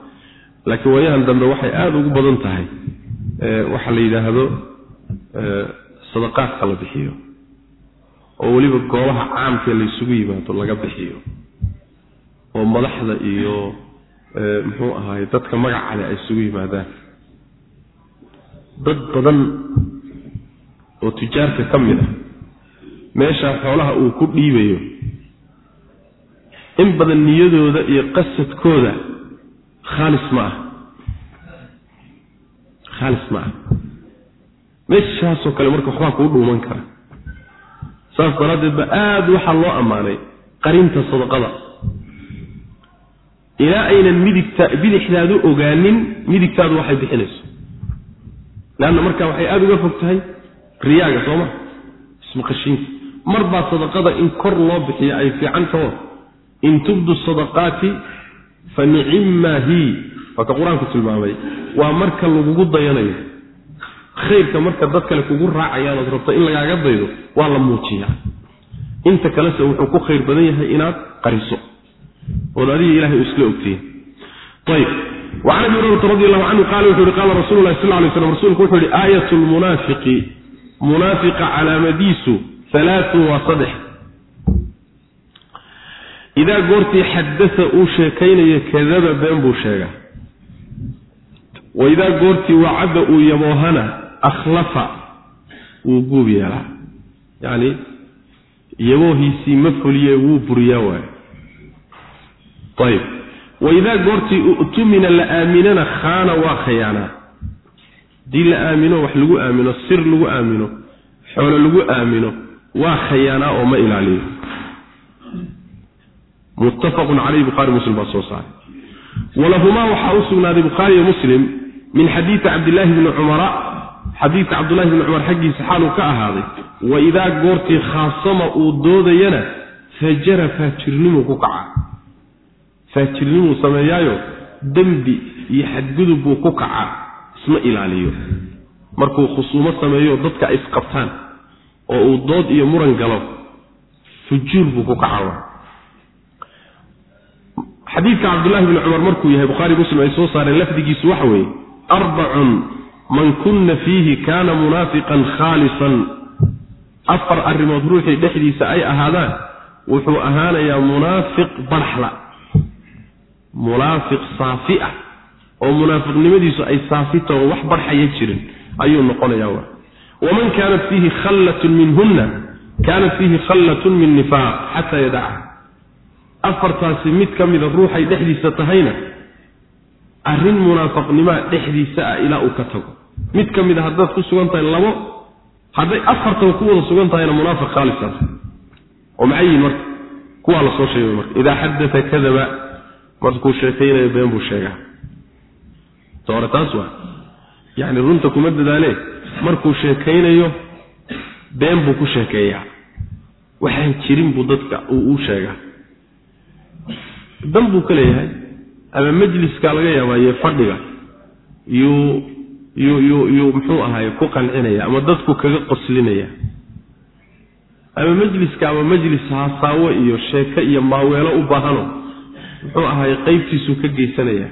Laakiin waayahan dambe waxay aada ugu badan tahay waxaa la yidhaahdo sadaqaadka la bixiyo. Oo weliba goobaha caamkee laysugu yimaado laga bixiyo. Oo madaxda iyo muxuu ahaay dadka magacale ay isugu yimaadaan. Dad badan oo tujaarka ka mid ah meeshaa xoolaha uu ku dhiibayo. In badan niyadooda iyo qasadkooda khaalis ma ah. Khaalis ma ah. Meeshaasoo kale marka waxbaa kuu dhuuman kara. Saas daraaddeed ba aada waxaa loo ammaanay qarinta sadaqada. Ilaa aynan midigta bidixdaadu ogaanin midigtaadu waxay bixinayso. Leanna markaa waxay aada uga fog tahay riyaaga sooma. Ismaqashiinka mar baa sadaqada in kor loo bixiya ay fiican taho. In tubdu sadaqaati fa nicimmaa hi. Waa ka qur'aanku tilmaamay. Waa marka lagugu dayanayo. Khayrka marka dad kale kugu raacayaan ood rabto in lagaaga daydo waa la muujiyaa. Inta kalese wuxuu ku khayr badan yahay inaad qariso. Ood adiga ilahay isla ayb wacan abi hurayrata radi allahu canhu qaala wuxu yihi qaala rasulu lahi sal lay slam rasuulku wuxuu yihi aayat lmunaafiqi munaafiqa calaamadiisu alaatun waa saddex idaa goortii xadasa uu sheekaynayo kadaba been buu sheegaa. Wa idaa goortii wacadda uu yaboohana akhlafa wuu guub yeelaa. Yacni yaboohiisii ma fuliye wuu buriyaa waayo ayib wa idaa goortii u'tumina la aaminana khaana waa khayaanaa. Haddii la aamino wax lagu aamino sir lagu aamino xoolo lagu aamino waa khayaanaa oo ma ilaaliyo. Muttafaqun caleyh bukhari muslim baa soo saaray. Walahumaa waxaa u sugnaaday bukhaariyo muslim min xadiidi cabdillaahi bni cumara xadiidka cabdullahi bni cumar xaggiisa xaaluu ka ahaaday wa idaa goortii khaasama uu doodayana fajara faajirnimuu ku kacaa faajirnimuu sameeyaayo dembi iyo xadgudub buu ku kacaa isma ilaaliyo. Markuu khusuumo sameeyo dadka isqabtaan oo uu dood iyo muran galo fujuur buu ku kacaa xadiidka cabdullahi bni cumar markuu yahay bukhaari muslim ay soo saareen lafdigiisu waxa weeye arbacun man kunna fiihi kaana munaafiqan khaalisan. Afar arrimood ruuxii dhexdiisa ay ahaadaan wuxuu ahaanayaa munaafiq barxla munaafiq saafi ah oo munaafiqnimadiisu ay saafitaho wax barxaya jirin ayuu noqonayaa waman kaanat fiihi khallatun minhunna kaanat fiihi khallatun min nifaaq xataa yadacha afartaasi mid ka mida ruuxay dhexdiisa tahayna arrin munaafaqnimaa dhexdiisa ah ilaa uu ka tago mid ka mid haddaad ku sugan tahay labo hadday afartaba ku wada sugan tahayna munaafiq khaalisaas oo maxay yihiin marka kuwaa la soo sheegay marka idaa xadata kadaba markuu sheekaynayo been buu sheegaa taas waa yacni runta kuma dadaale markuu sheekaynayo been buu ku sheekeeyaa. Waxaan jirin buu dadka uu u sheegaa. Dan buu ka leeyahay ama majliskaa laga yaabaaye fadhiga yuu yuu yuu yuu muxuu ahaay ku qancinaya ama dadku kaga qoslinaya. Ama majliska ama majlis haasaawo iyo sheeko iyo maaweelo u baahano muxuu ahaay qeybtiisuu ka geysanaya.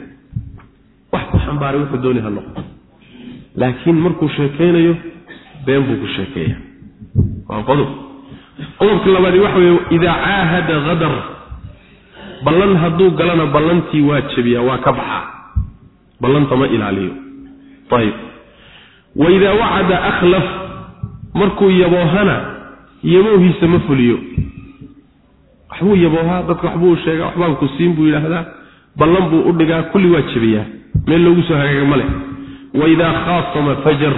Wax ku xambaaray wuxuu dooni ha noqo laakiin markuu sheekaynayo been buu ku sheekeeya waa qodob qodobka labaadi waxa weeye idaa caahada hadar ballan hadduu galana ballantii waa jebiyaa waa ka baxaa. Ballanta ma ilaaliyo. Ayib wa idaa wacada akhlaf markuu yaboohana yaboohiisa ma fuliyo. Waxbuu yaboohaa dadka waxbuu sheegaa waxbaan ku siin buu yidhaahdaa. Ballan buu u dhigaa kulli waa jebiyaa. Meel loogu soo hagaaga ma leh wa idaa khaasama fajar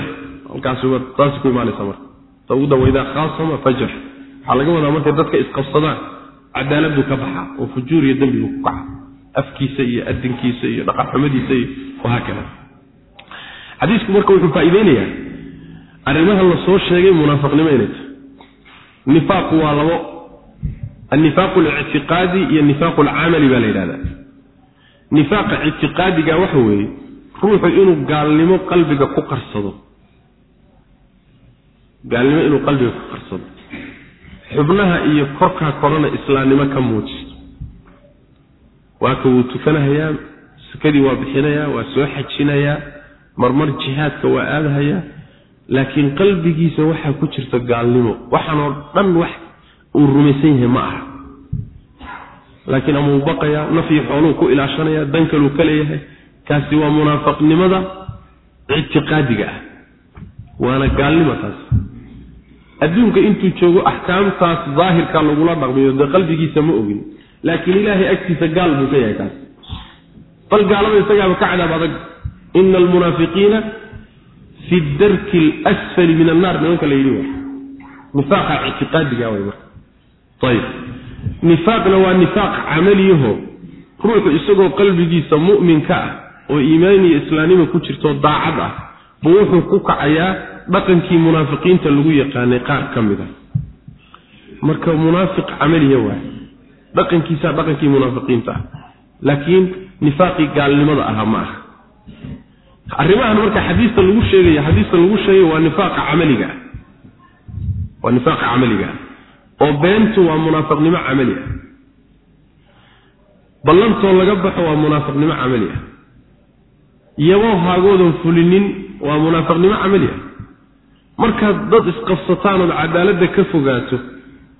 halkaasuba taasi ku imaanaysa marka. Tawda waidaa khaasama fajar waxaa laga wadaa markay dadka isqabsadaan cadaaladdu ka baxa oo fujuur iyo dembigu ku kaca. Afkiisa iyo adinkiisa iyo dhaqanxumadiisa iyo wahaakada xadiisku marka wuxuu faa'iideynayaa arrimaha la sheegay munaafiqnimo inay tahay. Nifaaqu waa labo. Annifaaqu alictiqaadi iyo nifaaqu alcamali baa la yidhahdaa. Nifaaqa ictiqaadiga waxa weeye ruuxu inuu gaalnimo qalbiga ku qarsado. Gaalnimo inuu qalbiga ku qarsado. Xubnaha iyo korkaa korana islaamnimo ka muujisto. Waa ka wuu tukanahayaa sakadii waa bixinayaa waa soo xajinayaa marmar jihaadka waa aadahayaa laakiin qalbigiisa waxaa ku jirta gaalnimo. Waxaanoo dhan wax uu rumaysan yahay ma aha. Laakiin ama baqayaa nafyi xooluu ku ilaashanaya dan kaluu ka leeyahay kaasi waa munaafaqnimada ictiqaadiga ah. Waana gaalnimo taas. Adduunka intuu joogo axkaamtaas daahirka lagula dhaqmiyo dee qalbigiisa ma ogin. Laakiin ilaahay agtiisa gaal buu ka yahay kaas bal gaalada isagaaba ka cadaab adag. Ina almunaafiqiina fi darki alasfali min annaar nimanka la yidhi wa nifaaqa ictiqaadiga way marka. Ayib nifaaqna waa nifaaq camaliyaho ruuxu isagoo qalbigiisa mu'minka ah oo iimaan iyo islaamnima ku jirto daacad ah buu wuxuu ku kacayaa dhaqankii munaafiqiinta lagu yaqaanay qaar ka mid a marka munaafiq camaliya waay dhaqankiisaa dhaqankii munaafiqiinta ah laakiin nifaaqii gaalnimada ahaa ma aha. Arrimahan marka xadiista lagu sheegaya xadiista lagu sheegay waa nifaaqa camaliga. Ah waa nifaaqa camaliga. Ah oo beentu waa munaafiqnimo camali ah. Ballantoo laga baxo waa munaafiqnimo camali ah iyagoo haagoodan fulinin waa munaafiqnimo camali ah. Markaad dad isqabsataan ood cadaaladda ka fogaato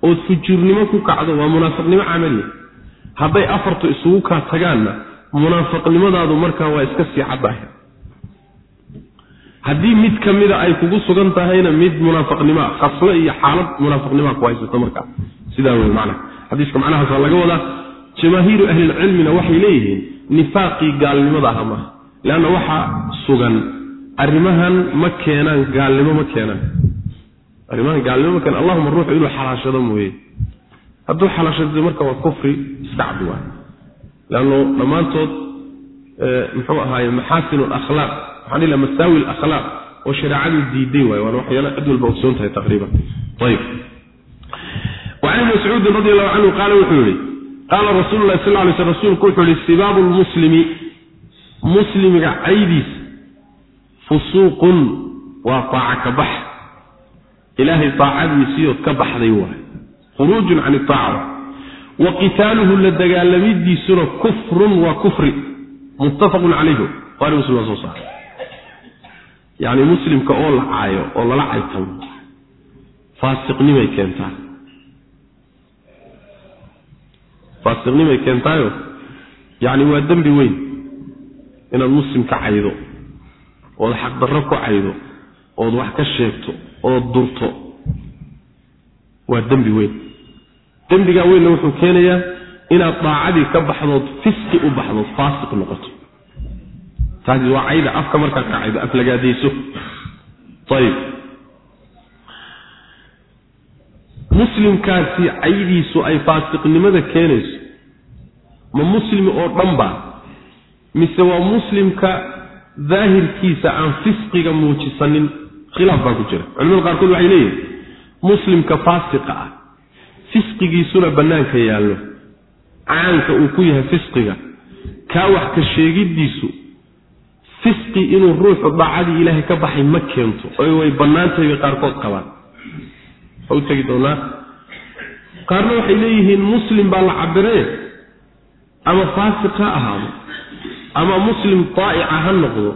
ood fujuurnimo ku kacdo waa munaafiqnimo camali ah. Hadday afartu isugu kaa tagaanna munaafiqnimadaadu markaa waa iska sii caddahay haddii mid ka mida ay kugu sugan tahayna mid munaafiqnimoa khaslo iyo xaalad munaafiqnimoa ku haysato markaa sidaa wey macna. Xadiiska macnahaas laga wadaa jamaahiiru ahlilcilmina waxay leeyihiin nifaaqii gaalnimada aha maaha leanna waxaa sugan arrimahan ma keenaan gaalnimo ma keenaan arrimahan gaalnimo ma keenaan allahuma ruuxu inuu xalaashado mooye hadduu xalaashado marka waa kufri iska cabdi waay leanno dhammaantood muxuu ahaaye maxaasin alakhlaaq waxaan dhihi laha masaawi alakhlaaq oo shareecadu diiday waaye waana waxyaala cid walba ogsoon tahay taqriiban ayib وعن ابن مسعود رضي الله عنه قال وحوري قال رسول الله صلى الله عليه وسلم رسولك وحوري سباب المسلم muslimiga caydiis fusuuqun waa taaca ka bax. Ilaahay taacadiisiiyood ka baxday waay khuruujun can itaaca wa qitaaluhu la dagaalamidiisuna kufrun waa kufri. Mutafaqun calayhu buhaari muslim waa soo saaray. Yacni muslimka oo la caayo oo lala caytamo faasiqnimay keentaa. Faasiqnimay keentaayo. Yacni waa dembi weyn inaad muslim ka caydo ood xaqdarro ku caydo ood wax ka sheegto ood durto waa dembi weyn. Dembigaa weynna wuxuu keenayaa inaad daacadii ka baxdood fisqi u baxdood faasiq noqoto. Taasi waa cayda afka markaad ka caydo aflagaadayso ayib muslimkaasi caydiisu ay faasiqnimada keenayso. Ma muslim oo dhan ba mise waa muslimka daahirkiisa aan fisqiga muujisanin khilaaf baa ku jira. Culimada qaarkood waxay leeyihiin muslimka faasiqa ah fisqigiisuna bannaanka yaallo. Caanka uu ku yahay fisqiga kaa wax ka sheegiddiisu fisqi inuu ruuxu daacadii ilaahay ka baxay ma keento. Oo way bannaantahay bay qaarkood qabaan. U tegi doonaa? Qaarna waxay leeyihiin muslim baa la cabiree ama faasiq ha ahaado ama muslim daa'ica ha noqdo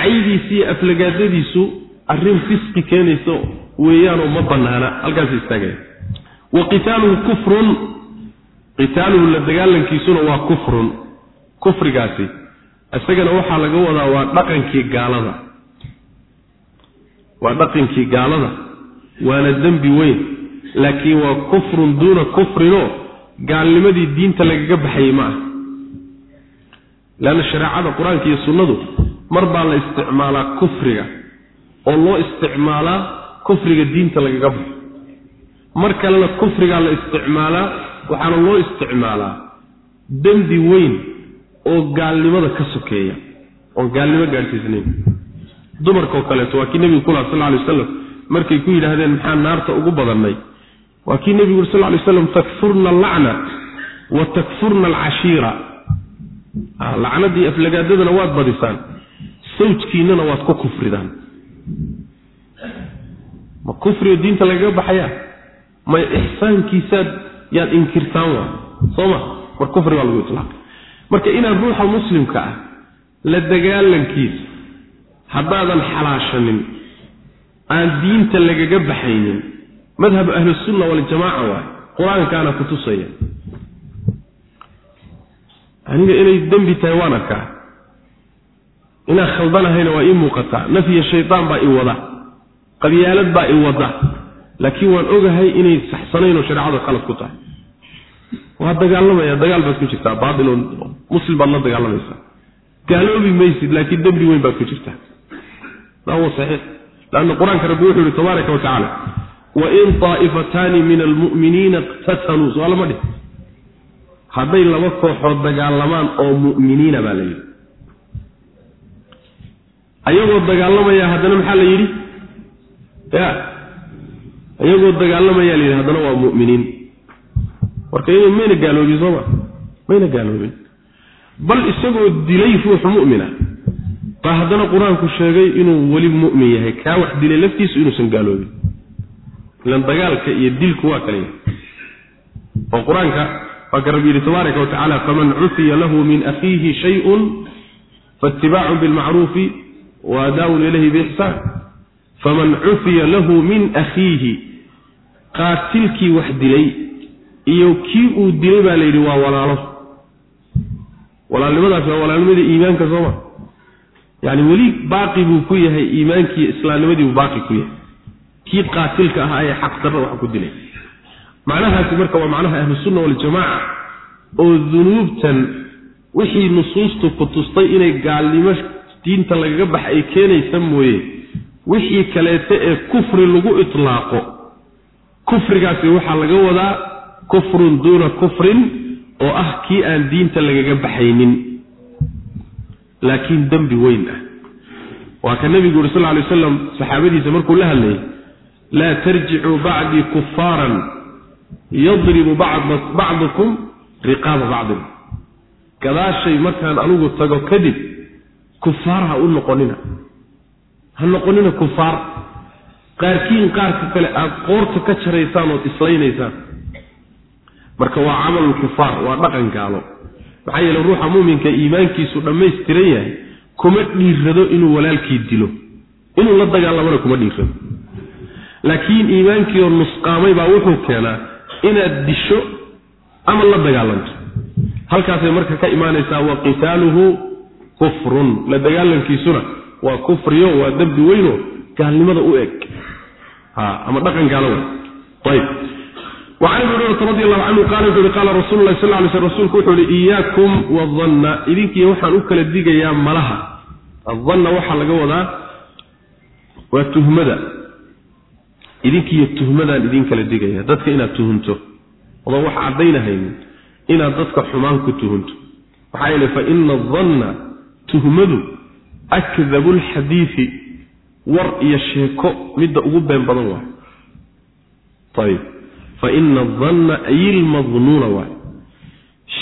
caydiisi iyo aflagaadadiisu arrin fisqi keenayso weeyaanoo ma bannaana halkaas istaagaya wa qitaaluhu kufrun qitaaluhu la dagaalankiisuna waa kufrun kufrigaasi. Isagana waxaa laga wadaa waa dhaqankii gaalada. Waa dhaqankii gaalada waana dembi weyn laakiin waa kufrun duuna kufrinoo gaalnimadii diinta lagaga baxayey ma ah leanna shareecada qur'aanka iyo sunnadu mar baa la isticmaalaa kufriga oo loo isticmaalaa kufriga diinta lagaga baxo mar kalena kufrigaa la isticmaalaa waxaana loo isticmaalaa dembi weyn oo gaalnimada ka sokeeya oon gaalnimo gaadhsiisnayn dumarkaoo kaleeto waa kii nebigu kulaha sal alay wasalam markay ku yidhaahdeen maxaa naarta ugu badannay? Waa kii nebigu uri sal ly slam takfurna allacna wa takfurna alcashiira lacnadii aflagaadadana waad badisaan sawjkiinnana waad ku kufridaan. Ma kufrioo diinta lagaga baxayaa may ixsaankiisaad yaad inkirtaan waa? Soo ma? Mar kufri baa lagu ilaaqay marka inaad ruuxa muslimka ah la dagaalankiisa haddaadan xalaashanin aan diinta lagaga baxaynin madhab ahlusunna waljamaaca waay qur'aankaana ku tusaya aniga inay dembi tahay waan arkaa. Inaan khaldanahayna waa ii muuqataa nafya shaydaan baa i wada. Qabyaalad baa i wada. Laakiin waan ogahay inay saxsanayn oo shareecada khalad ku tahay. Waa dagaalamaya. Dagaal baad ku jirtaa. Baail muslim baad la dagaalamaysaa gaaloobi maysid laakiin dembi weyn baad ku jirtaa. Saxiix. Lanna qur'aanka rabbi wuxuu yihi tabaaraka wa tacaala wain taa'ifataani min almu'miniina iqtataluu so lama dhih hadday laba kooxood dagaalamaan oo mu'miniina baa la yidhi. Ayagoo dagaalamaya haddana maxaa la yidhi? Ya ayagoo dagaalamaya la yidhi haddana waa mu'miniin. Marka iyadoo mayna gaaloobin sooma mayna gaaloobin. Bal isagoo dilay ruuxu mu'mina baa haddana qur'aanku sheegay inuu weli mu'min yahay kaa wax dilay laftiisu inuusan gaaloobin. Ilan dagaalka iyo dilku waa kale yahay. Oo qur'aanka waa ka rabbi yidhi tabaaraka wa tacala faman cufiya lahu min akhiihi shayun faitibaacun bilmacruufi wa adaa'un ilayhi biixsaan faman cufiya lahu min akhiihi qaatilkii wax dilay iyo kii uu dilay baa la yidhi waa walaalo. Walaalnimadaas waa walaalnimadii iimaanka sooma yani weli baaqi buu ku yahay iimaankii islaamnimadii buu baaqi ku yahay. Kii qaatilka ahaa ee xaqdarra wax ku dilay macnahaasi marka waa macnaha ahlusunna waljamaaca oo dunuubtan wixii nusuustu ku tustay inay gaalnimo diinta lagaga bax ay keenaysa mooye wixii kaleete ee kufri lagu itlaaqo. Kufrigaasi waxaa laga wadaa kufrun duuna kufrin oo ah kii aan diinta lagaga baxaynin. Laakiin dembi weyn ah. Waa ka nebigu uri sal ly waslam saxaabadiisa markuu la hadlayay laa tarjicuu bacdii kufaaran yadribu bacdukum riqaaba bacdin. Gadaashay markaan anugu tago kadib kufaar ha u noqonina. Ha noqonina kufaar. Qaarkiin qaarka kale aada qoorta ka jaraysaan ood islaynaysaan marka waa camalulkufaar waa dhaqan gaalo. Maxaa yeele ruuxa muuminka iimaankiisu dhammaystiran yahay kuma dhiirado inuu walaalkii dilo. Inuu la dagaalamana kuma dhiirado laakiin iimaankiioo nusqaamay baa wuxuu keenaa inaad disho ama la dagaalanto. Halkaasay marka ka imaanaysaa wa qitaaluhu kufrun. La dagaalankiisuna waa kufriyo waa dembi weyno gaalnimada u eg. Ama dhaqan gaalo hurayrata radi allahu canhu qaala wuxu uhi qaala rasulu lahi sal lay sl rsulku wuxuu uhi iyaakum wadanna idinkiiy waxaan u kala digayaa malaha. Adanna waxaa laga wadaa waa tuhmada idinkiiyo tuhmadaan idin kala digaya. Dadka inaad tuhunto odan wax caddaynahaynin inaad dadka xumaan ku tuhunto. Maxaa yeele fa ina adanna tuhmadu akdabu lxadiidi war iyo sheeko midda ugu been badan waay ayib fa ina adanna ayilmadnuuna waay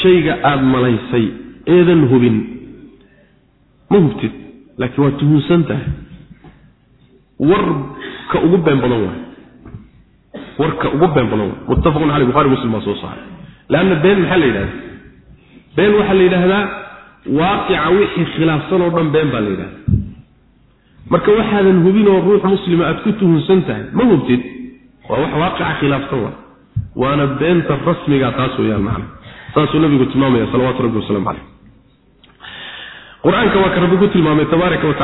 shayga aada malaysay eedan hubin. Ma hubtid laakiin waa tuhunsan tahay warka ugu been badan waay warka ugu been badan. Muttafaqun caley buxari muslim baa soo saaray. Leanna been maxaa la yidhahdaa? Been waxaa la yidhaahdaa waaqica wixii khilaafsan oo dhan been baa la yidhahdaa. Marka waxaadan hubinoo ruux muslima aad ku tuhunsan tahay ma hubtid? Waa wax waaqica khilaafsan waay waana beenta rasmiga taas weyaan macna. Saasuu nabigu tilmaamaya salawaatu rabbi wasalaamu caleyh qur'aanka waa ka rabbi ku tilmaamay tabaaraka wa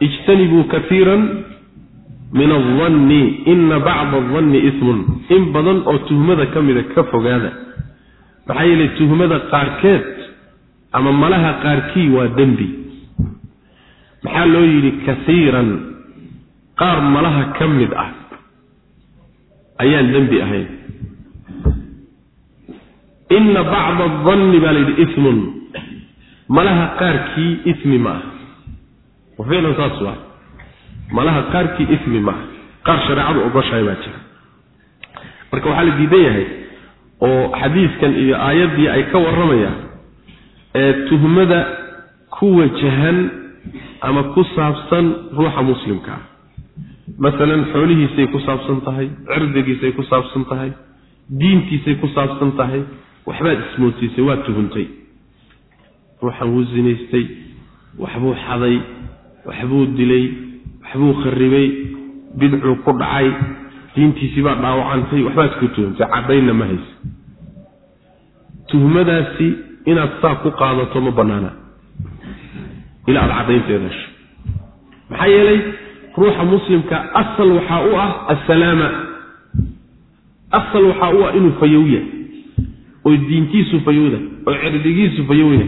ijtanibuu kaiiran min aldanni ina bacda aldanni ismun. In badan oo tuhmada ka mida ka fogaada. Maxaa yeelay tuhmada qaarkeed ama malaha qaarkii waa dembi. Maxaa loo yidhi kaiiran qaar malaha ka mid ah. Ayaan dembi ahayn. Ina bacda adanni baa la yidhi ismun. Malaha qaarkii ismi ma ah ficlan saas waa malaha qaarkii ismi ma ah qaar shareecadu ogoshahay baa jira. Marka waxaa la diidan yahay oo xadiiskan iyo aayaddii ay ka warramayaan ee tuhmada ku wajahan ama ku saabsan ruuxa muslimka ah. Masalan xoolihiisay ku saabsan tahay cirdigiisay ku saabsan tahay diintiisay ku saabsan tahay waxbaad ismoodsiisay waad tuhuntay. Ruuxan wuu zinaystay waxbuu xaday waxbuu dilay waxbuu kharibay bidcuu ku dhacay diintiisii baa dhaawacantay waxbaad ku tuhumtay caddaynna ma haysa tuhmadaasi inaad saa ku qaadato ma bannaana. Ilaa aada caddaynteeda hesho. Maxaa yeelay ruuxa muslimka asal waxaa u ah assalaama. Asal waxaa u ah inuu fayowya oo diintiisu fayowda oo cirdigiisu fayowya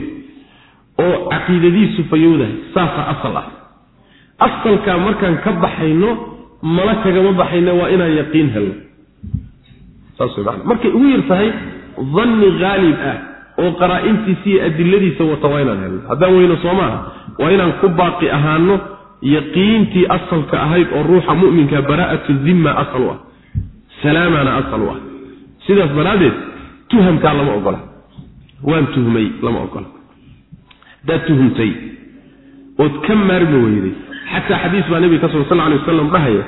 oo caqiidadiisu fayowdahay saasaa asal ah asalkaa markaan ka baxayno mala kagama baxayna waa inaan yaqiin helno. Saas markay ugu yar tahay danni haalib ah oo qaraa-intiisa iyo adiladiisa wata waa inaan helno. Haddaan weyno soo maaha waa inaan ku baaqi ahaano yaqiintii asalka ahayd oo ruuxa mu'minka baraa'atu dimma asal u ah. Salaamana asal u ah. Sidaas daraaddeed tuhamkaa lama ogola. Waan tuhmay lama ogola. Haddaad tuhumtay. Ood ka maarmi weyday xataa xadiis baa nebiga ka sugan sal alay wasalam dhahaya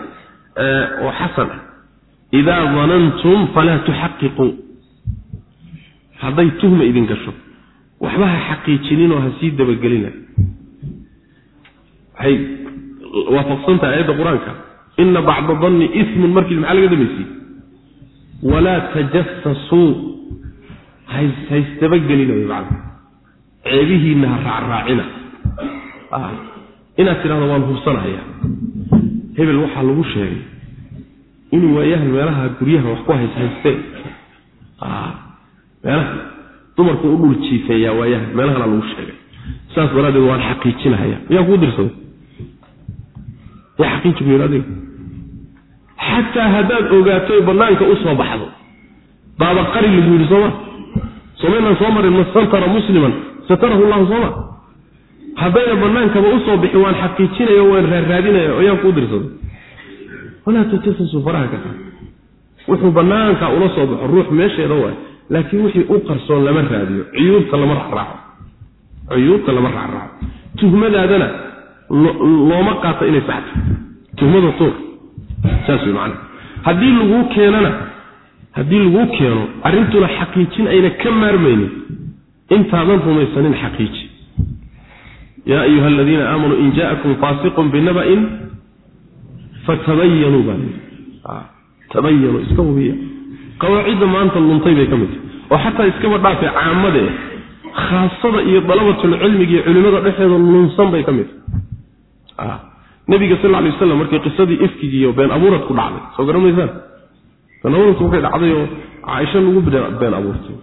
oo xasan ah. Idaa danantum falaa tuxaqiquu. Hadday tuhma idin gasho waxba ha xaqiijininoo ha sii dabagelina. Waxay waafaqsantahay aayadda qur'aanka. Ina bacda danni ismun markii maxaa laga dambaysiye walaa tajasasuu haysdabagelina wy macana ceebihiinna ha raacraacina inaad tidhahdo waan hubsanaya hebel waxaa lagu sheegay inuu waayahan meelaha guryaha wax ku hayshaysteen meelaha dumarku u dhul jiifeeyaa waayahan meelahana lagu sheegay. Saas daraaddeed waan xaqiijinahaya miyaa kuu dirsaday yaa xaqiiji yidhi adiga xataa haddaad ogaato bannaanka u soo baxdo. Baaba qari lagu yidhi sooma somaynaan soo marin man satara musliman? Satarahu llahu sooma haddayna bannaankaba u soo bixi waan xaqiijinaya waan raarraadinaya oo yaan kuu dirsaday walaa tajasasu faraha ka qaad. Wuxuu bannaanka ula soo baxo ruux meesheeda waay laakiin wixii u qarsoon lama raadiyo cuyuubta lama racraaco cuyuubta lama racraaco tuhmadaadana looma qaato inay saxto tuhmada tuur saas wey macana haddii laguu keenana haddii laguu keeno arrintuna xaqiijin ayna ka maarmaynin. Intaadan rumaysanin xaqiiji yaa ayuha aladiina aamanuu in jaakum faasiqun binaba'in fatabayanuu baa layidhi tabayanuu iska hubiya qawaacidda maanta luntay bay ka mid tahay oo xataa iskaba dhaafe caamade khaasada iyo dalabatulcilmiga iyo culimada dhexeeda lunsan bay ka mid tahay nabiga sal lla lay waslam markii qisadii ifkigiiyo been abuurad ku dhacday soo garamaysaan been abuuradku markay dhacday oo caaisho lagu been abuurtay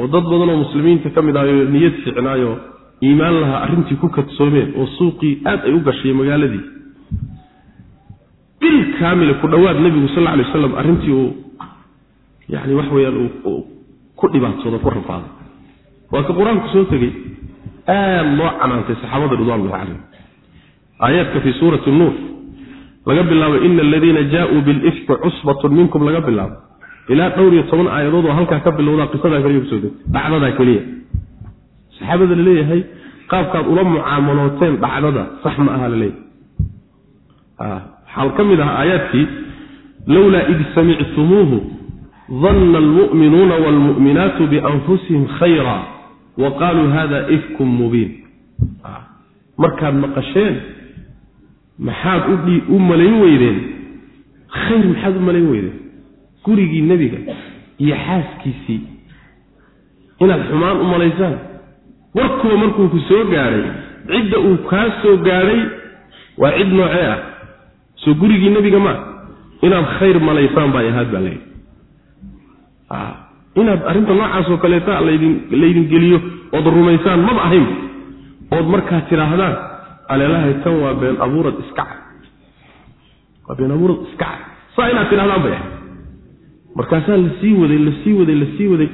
oo dad badan oo muslimiinta ka mid ahayo niyad fiicnaayo iimaan lahaa arrintii ku kadsoomeen oo suuqii aad ay u gashay magaaladii. Bil kaamila ku dhowaad nebigu sal alay wasalam arrintii uu yani wax weyaan uu ku dhibaatsoodo ku rafaaday. Waa ka qur'aanku soo tegey aad loo canaantay saxaabada ridwanullahi calayhim. Aayaadka fii suurati nuur laga bilaabo ina aladiina jaauu bilifki cusbatun minkum laga bilaabo ilaa dhowr iyo toban aayadood oo halkaa ka bilowdaa qisadaa keliya ku soo degtay dhacdadaa keliya. Saxaabada la leeyahay qaabkaad ula mucaamalooteen dhacdada sax ma aha la leeyahay waxaa ka mid ah aayaadkii lowlaa id samictumuuhu danna almu'minuuna waalmu'minaatu bianfusihim khayra wa qaaluu hada ifkun mubiin. Markaad maqasheen maxaad u malayn weydeen? Khayr maxaad u malayn weydeen gurigii nebiga iyo xaaskiisii. Inaad xumaan u malaysaan. Warkuba markuu ku soo gaadhay cidda uu kaa soo gaadhay waa cid noocee ah. Soo gurigii nebiga maa inaad khayr malaysaan bay ahaad baa layidhi inaad arrinta noocaas oo kaleeta laydin laydin geliyo ood rumaysaan maba ahayn. Ood markaa tidhaahdaan aleelahay tan waa been abuurad iska cad. Waa been abuurad iska cad. Saa inaad tidhahdaan bay ahayd markaasaa la sii waday la sii waday la sii waday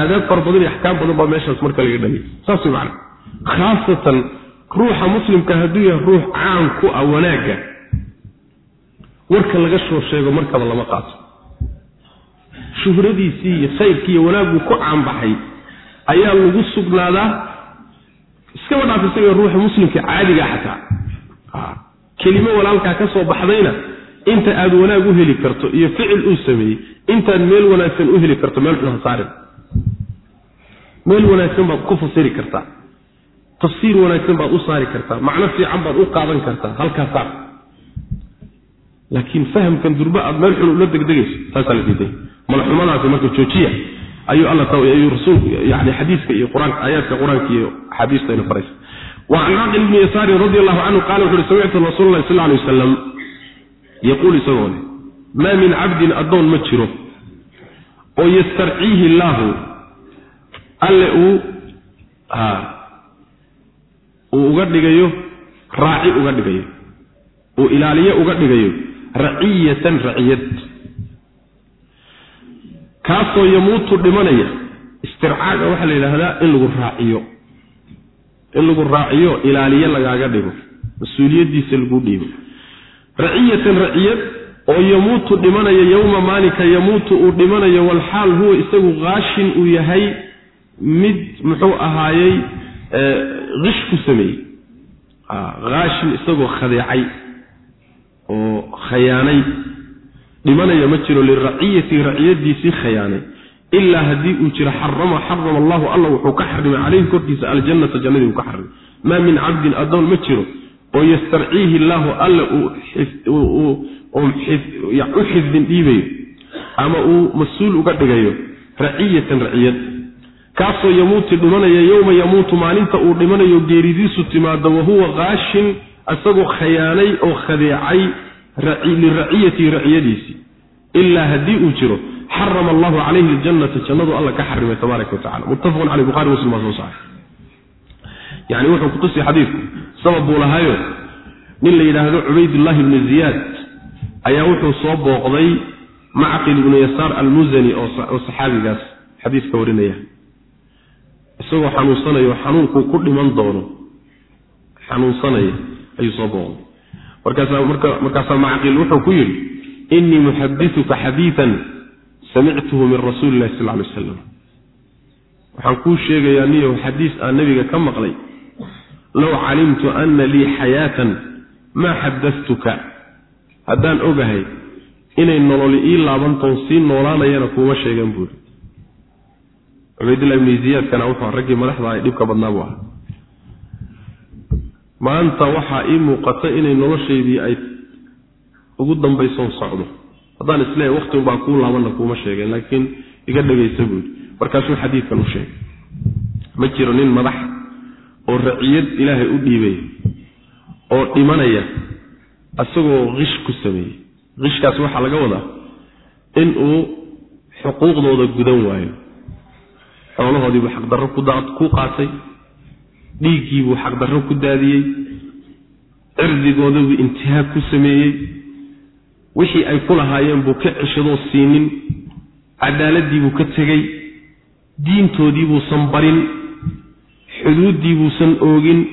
aadaab fara badan iyo axkaam badan baa meeshaas marka laga dhaliyay. Saas macana khaasatan ruuxa muslimka hadduu yahay ruux caan ku ah wanaagga warka laga soo sheego markaba lama qaato. Shuhradiisii iyo khayrkii iyo wanaagguu ku caanbaxay ayaa lagu sugnaadaa iskaba dhaaf isaga ruuxa muslimka caadigaa xataa. Kelimo walaalkaa ka soo baxdayna inta aad wanaag u heli karto iyo ficil uu sameeyey intaad meel wanaagsan u heli karto meel xun saarin. Meel wanaagsan baad ku fasiri kartaa. Tafsiir wanaagsan baad u saari kartaa. Macno fiican baad u qaadan kartaa halkaa saar. Laakiin fahamkan durba aad meel xun ula degdegayso taasaa la diiday. Malaxumadaasi marka joojiya ayuu alla ayuu rasuulku yani xadiiska iyo qur'aanka aayaadka qur'aanka iyo axaadiista ina faraysa. Wa can caaqil bni yasaari radi allahu canhu qaala wuxu uhi samictu rasuula sal lla alay wasalam yaquul isagoo leh maa min cabdin addoon ma jiro oo yastarciihi illaahu alle uu uu uga dhigayo raaci uga dhigayo uu ilaaliye uga dhigayo raciyatan raciyad kaasoo yamuutu dhimanaya istircaaga waxaa la yidhaahdaa in lagu raaciyo in lagu raaciyo ilaaliye lagaaga dhigo mas'uuliyaddiisa laguu dhiibo raciyatan raciyad oo yamuutu dhimanaya yowma maalinka yamuutu uu dhimanayo walxaal huwa isagu kaashin uu yahay mid muxuu ahaayey kish ku sameeyey. Haashin isagoo khadeecay oo khayaanay. Dhimanaya ma jiro liraciyati raciyadiisii khayaanay. Ilaa haddii uu jiro xarama xarama allahu alla wuxuu ka xarimay caleyhi korkiisa aljannata jannadii uu ka xarimay. Maa min cabdin addoon ma jiro oo yastarciihi allaahu alla u xifdin dhiibayo ama uu mas'uul uga dhigayo raciyatan raciyad. Kaasoo yamuuti dhimanaya yowma yamuutu maalinta uu dhimanayo geeridiisu timaado wahuwa kaashin isagoo khayaanay oo khadeecay liraciyatihi raciyadiisii ilaa haddii uu jiro xarama allahu calayhi ljannata jannadu alla ka xarimay tabaaraka wa tacala muttafaqun caleyh buhari muslim baa soo saaray yani wuxuu kutusi xadiidku sabab buu lahaayo. Nin la yidhaahdo cubaydullaahi ibnu ziyaad ayaa wuxuu soo booqday macqil ibnu yasaar almusani oo saxaabigaas xadiiska warinaya. Isagoo xanuunsanayo xanuunkuu ku dhiman doono. Xanuunsanaya ayuu soo booqday. Markaasaa marka markaasaa macqil wuxuu ku yidhi inii muxadituka xadiian samictuhu min rasuuli illahi sal lay aslam waxaan kuu sheegayaa niyow xadiis aan nebiga ka maqlay low calimtu ana lii xayaatan maa xadatuka haddaan ogahay inay nololi ii laabantoon sii noolaanayana kuuma sheegan buuri cubaydullah ibni ziyaadkana wuxuu raggii madaxda ay dhibka badnaa buu ahaa maanta waxaa ii muuqata inay noloshaydii ay ugu dambaysoon socdo haddaan isleeyahy wakti unbaa kuu laabanna kuuma sheegeen laakiin iga dhegaysa buuri markaasuu xadiidkan u sheegay ma jiro nin madax oo raciyad ilaahay u dhiibaya oo dhimanaya isagoo kish ku sameeyey kishkaas waxaa laga wadaa in uu xuquuqdooda gudan waayo. Xoolahoodiibuu xaqdarro ku qaatay. Dhiiggiibuu xaqdarro ku daadiyey. Cirdigoodabuu intihaag ku sameeyey. Wixii ay ku lahaayeen buu ka ceshadoo siinin. Cadaaladdiibuu ka tegey. Diintoodiibuusan barin xuduuddiibuusan oogin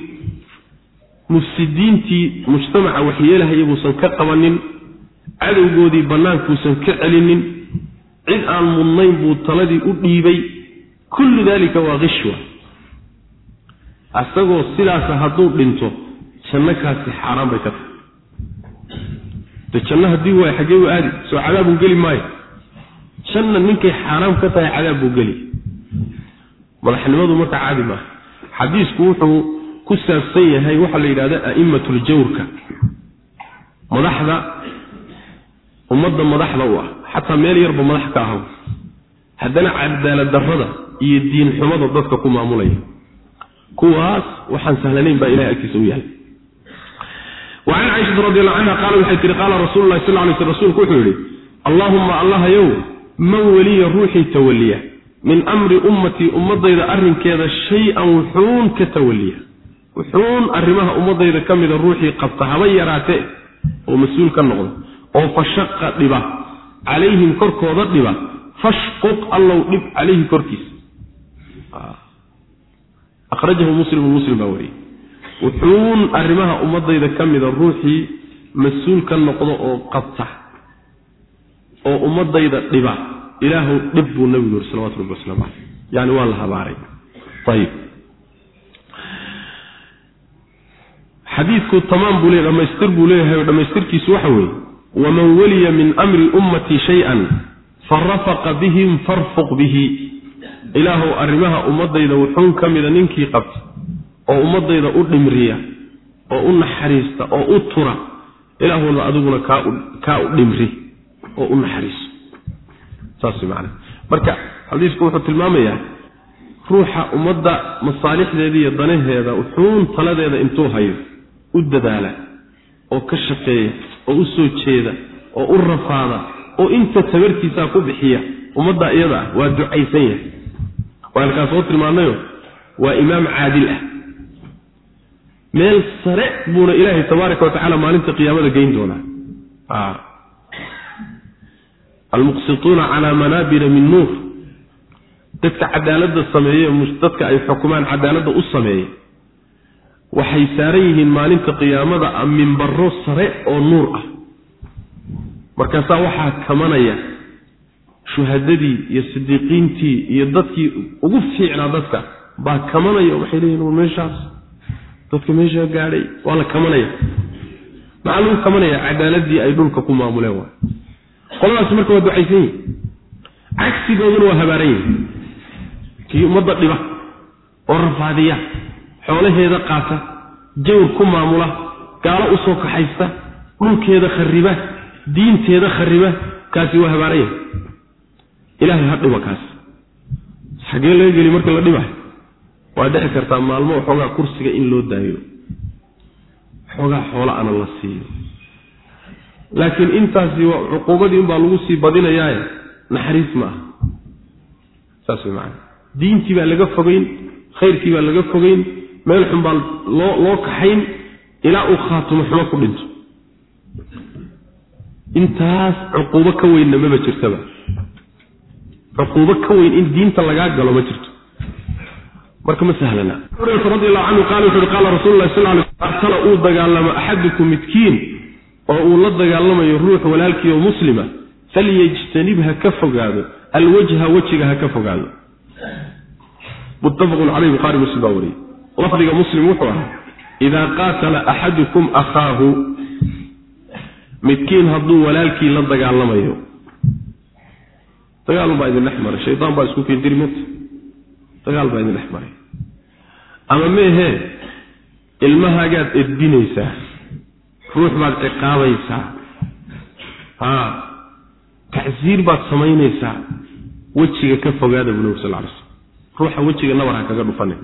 mufsidiintii mujtamaca waxyeelahaya buusan ka qabanin cadowgoodii bannaankuusan ka celinin cid aan mudnayn buu taladii u dhiibay kullu daalika waa qishwa. Asagoo sidaasa hadduu dhinto jannakaasi xaaraan bay ka tahay. Janno haddii waay xaggee u aadi soo cadaabuu geli maayo. Janna ninkay xaaraam ka tahay cadaab buu geli. Madaxnimadu marka caadi maaha xadiisku wuxuu ku saabsan yahay waxaa la yidhahda a'imatuljawrka madaxda ummadda madaxda u ah xataa meel yarba madax ka ahaw. Haddana cadaalad darrada iyo diin xumada dadka ku maamulaya. Kuwaas waxaan sahlanayn baa ilahay agtiisa u yahay. Wacan caaishata radi allahu canha qaala waxay tihi qaala rasulu lahi sal lay sl rsulku wuxuu yidhi allaahumma allahayow man weliya ruuxii tawaliya min amri ummatii ummadayda arrinkeeda shay-an wuxuun ka tawaliya wuxuun arrimaha ummadayda ka mida ruuxii qabta haba yaraatee oo mas'uul ka noqda oo fashaqa dhiba calayhim korkooda dhiba fashquq allow dhib calayhi korkiisa. Akhrajahu muslimu muslim baa wariyey wuxuun arrimaha ummadayda ka mida ruuxii mas'uul ka noqdo oo qabta oo ummadayda dhiba ilaahu dhib buu nabigu yiri salawatu rabbi waslamu caleyh yani waa la habaaray. Ayib xadiidku tamaam buu leeya dhamaystir buu leeyahay oo dhammaystirkiisu waxa weeye waman waliya min amri ummati shay-an farafaqa bihim farfuq bihi. Ilaahow arrimaha ummadayda wuxuun ka mida ninkii qabta oo ummadayda u dhimriya oo u naxariista oo u tura ilaahowna adiguna kaa u dhimri oo u naxariiso saas man marka xadiisku wuxuu tilmaamayaa ruuxa ummadda masaalixdeeda iyo danaheeda wuxuun taladeeda intuu hayo u dadaala oo ka shaqeeya oo u soo jeeda oo u rafaada oo inta tabartiisaa ku bixiya ummadda iyada ah waa ducaysan yahay. Waa halkaa soo tilmaanayo waa imaam caadil ah. Meel sare buuna ilaahay tabaaraka wa maalinta qiyaamada geyn doonaa almuqsituuna calaa manaabira min nuur. Dadka cadaaladda sameeye dadka ay xukumaan cadaaladda u sameeya waxay saaran yihiin maalinta qiyaamada a minbaro sare oo nuur ah. Markaasaa waxaa kamanaya shuhadadii iyo sidiiqiintii iyo dadkii ugu fiicnaa dadka. Baa kamanaya waxay leeyihiin meeshaas dadka meeshaa gaadhay. Waa la kamanaya. Maxaa lagu kamanaya? Cadaaladii ay dhulka ku maamuleen waay qoladaas marka waa ducaysan yihiin cagsigooduna waa habaaran yihiin kii ummadda dhiba oo rafaadiya xoolaheeda qaata jawr ku maamula gaalo u soo kaxaysta dhulkeeda khariba diinteeda khariba kaasi waa habaaran yahay ilaahay ha dhiba kaas. Xagee laga geli marka la dhibayo waa dhici kartaa maalmo waxoogaa kursiga in loo daayo. Xoogaa xoola ana la siiyo laakiin intaasi cuquubadii unbaa lagu sii badinayaaye naxariis ma aha. Saas way macana diintii baa laga fogeyn khayrkii baa laga fogeyn meel xun baa loo loo kaxayn ilaa uu khaatumo xumo ku dhinto. Intaas cuquubo ka weynna maba jirtaba. Cuquubo ka weyn in diinta lagaa galo ma jirto. Marka ma sahlana. Hurata radi allahu canhu qaala wuxu uhi qaala rasulu lahi sal lay artala uu dagaalamo axadukum midkiin oo uu la dagaalamayo ruux walaalkii oo muslima falyajtanib ha ka fogaado alwajha wejiga ha ka fogaado. Muttafaqun caleyh buhari muslim baa wariyey. Lafdiga muslim wuxuu ahaa idaa qaatala axadukum akhaahu midkiin hadduu walaalkii la dagaalamayo. Dagaalun baa idin dhex maray shaydaan baa isku keendiri mota dagaal baa idin dhex maray. Ama meehee ilmahaagaad edbinaysaa ruux baad ciqaabaysaa. Haa tacsiir baad samaynaysaa. Wejiga ka fogaada buu nabig sal ly slm ruuxa wejiga nabar ha kaga dhufane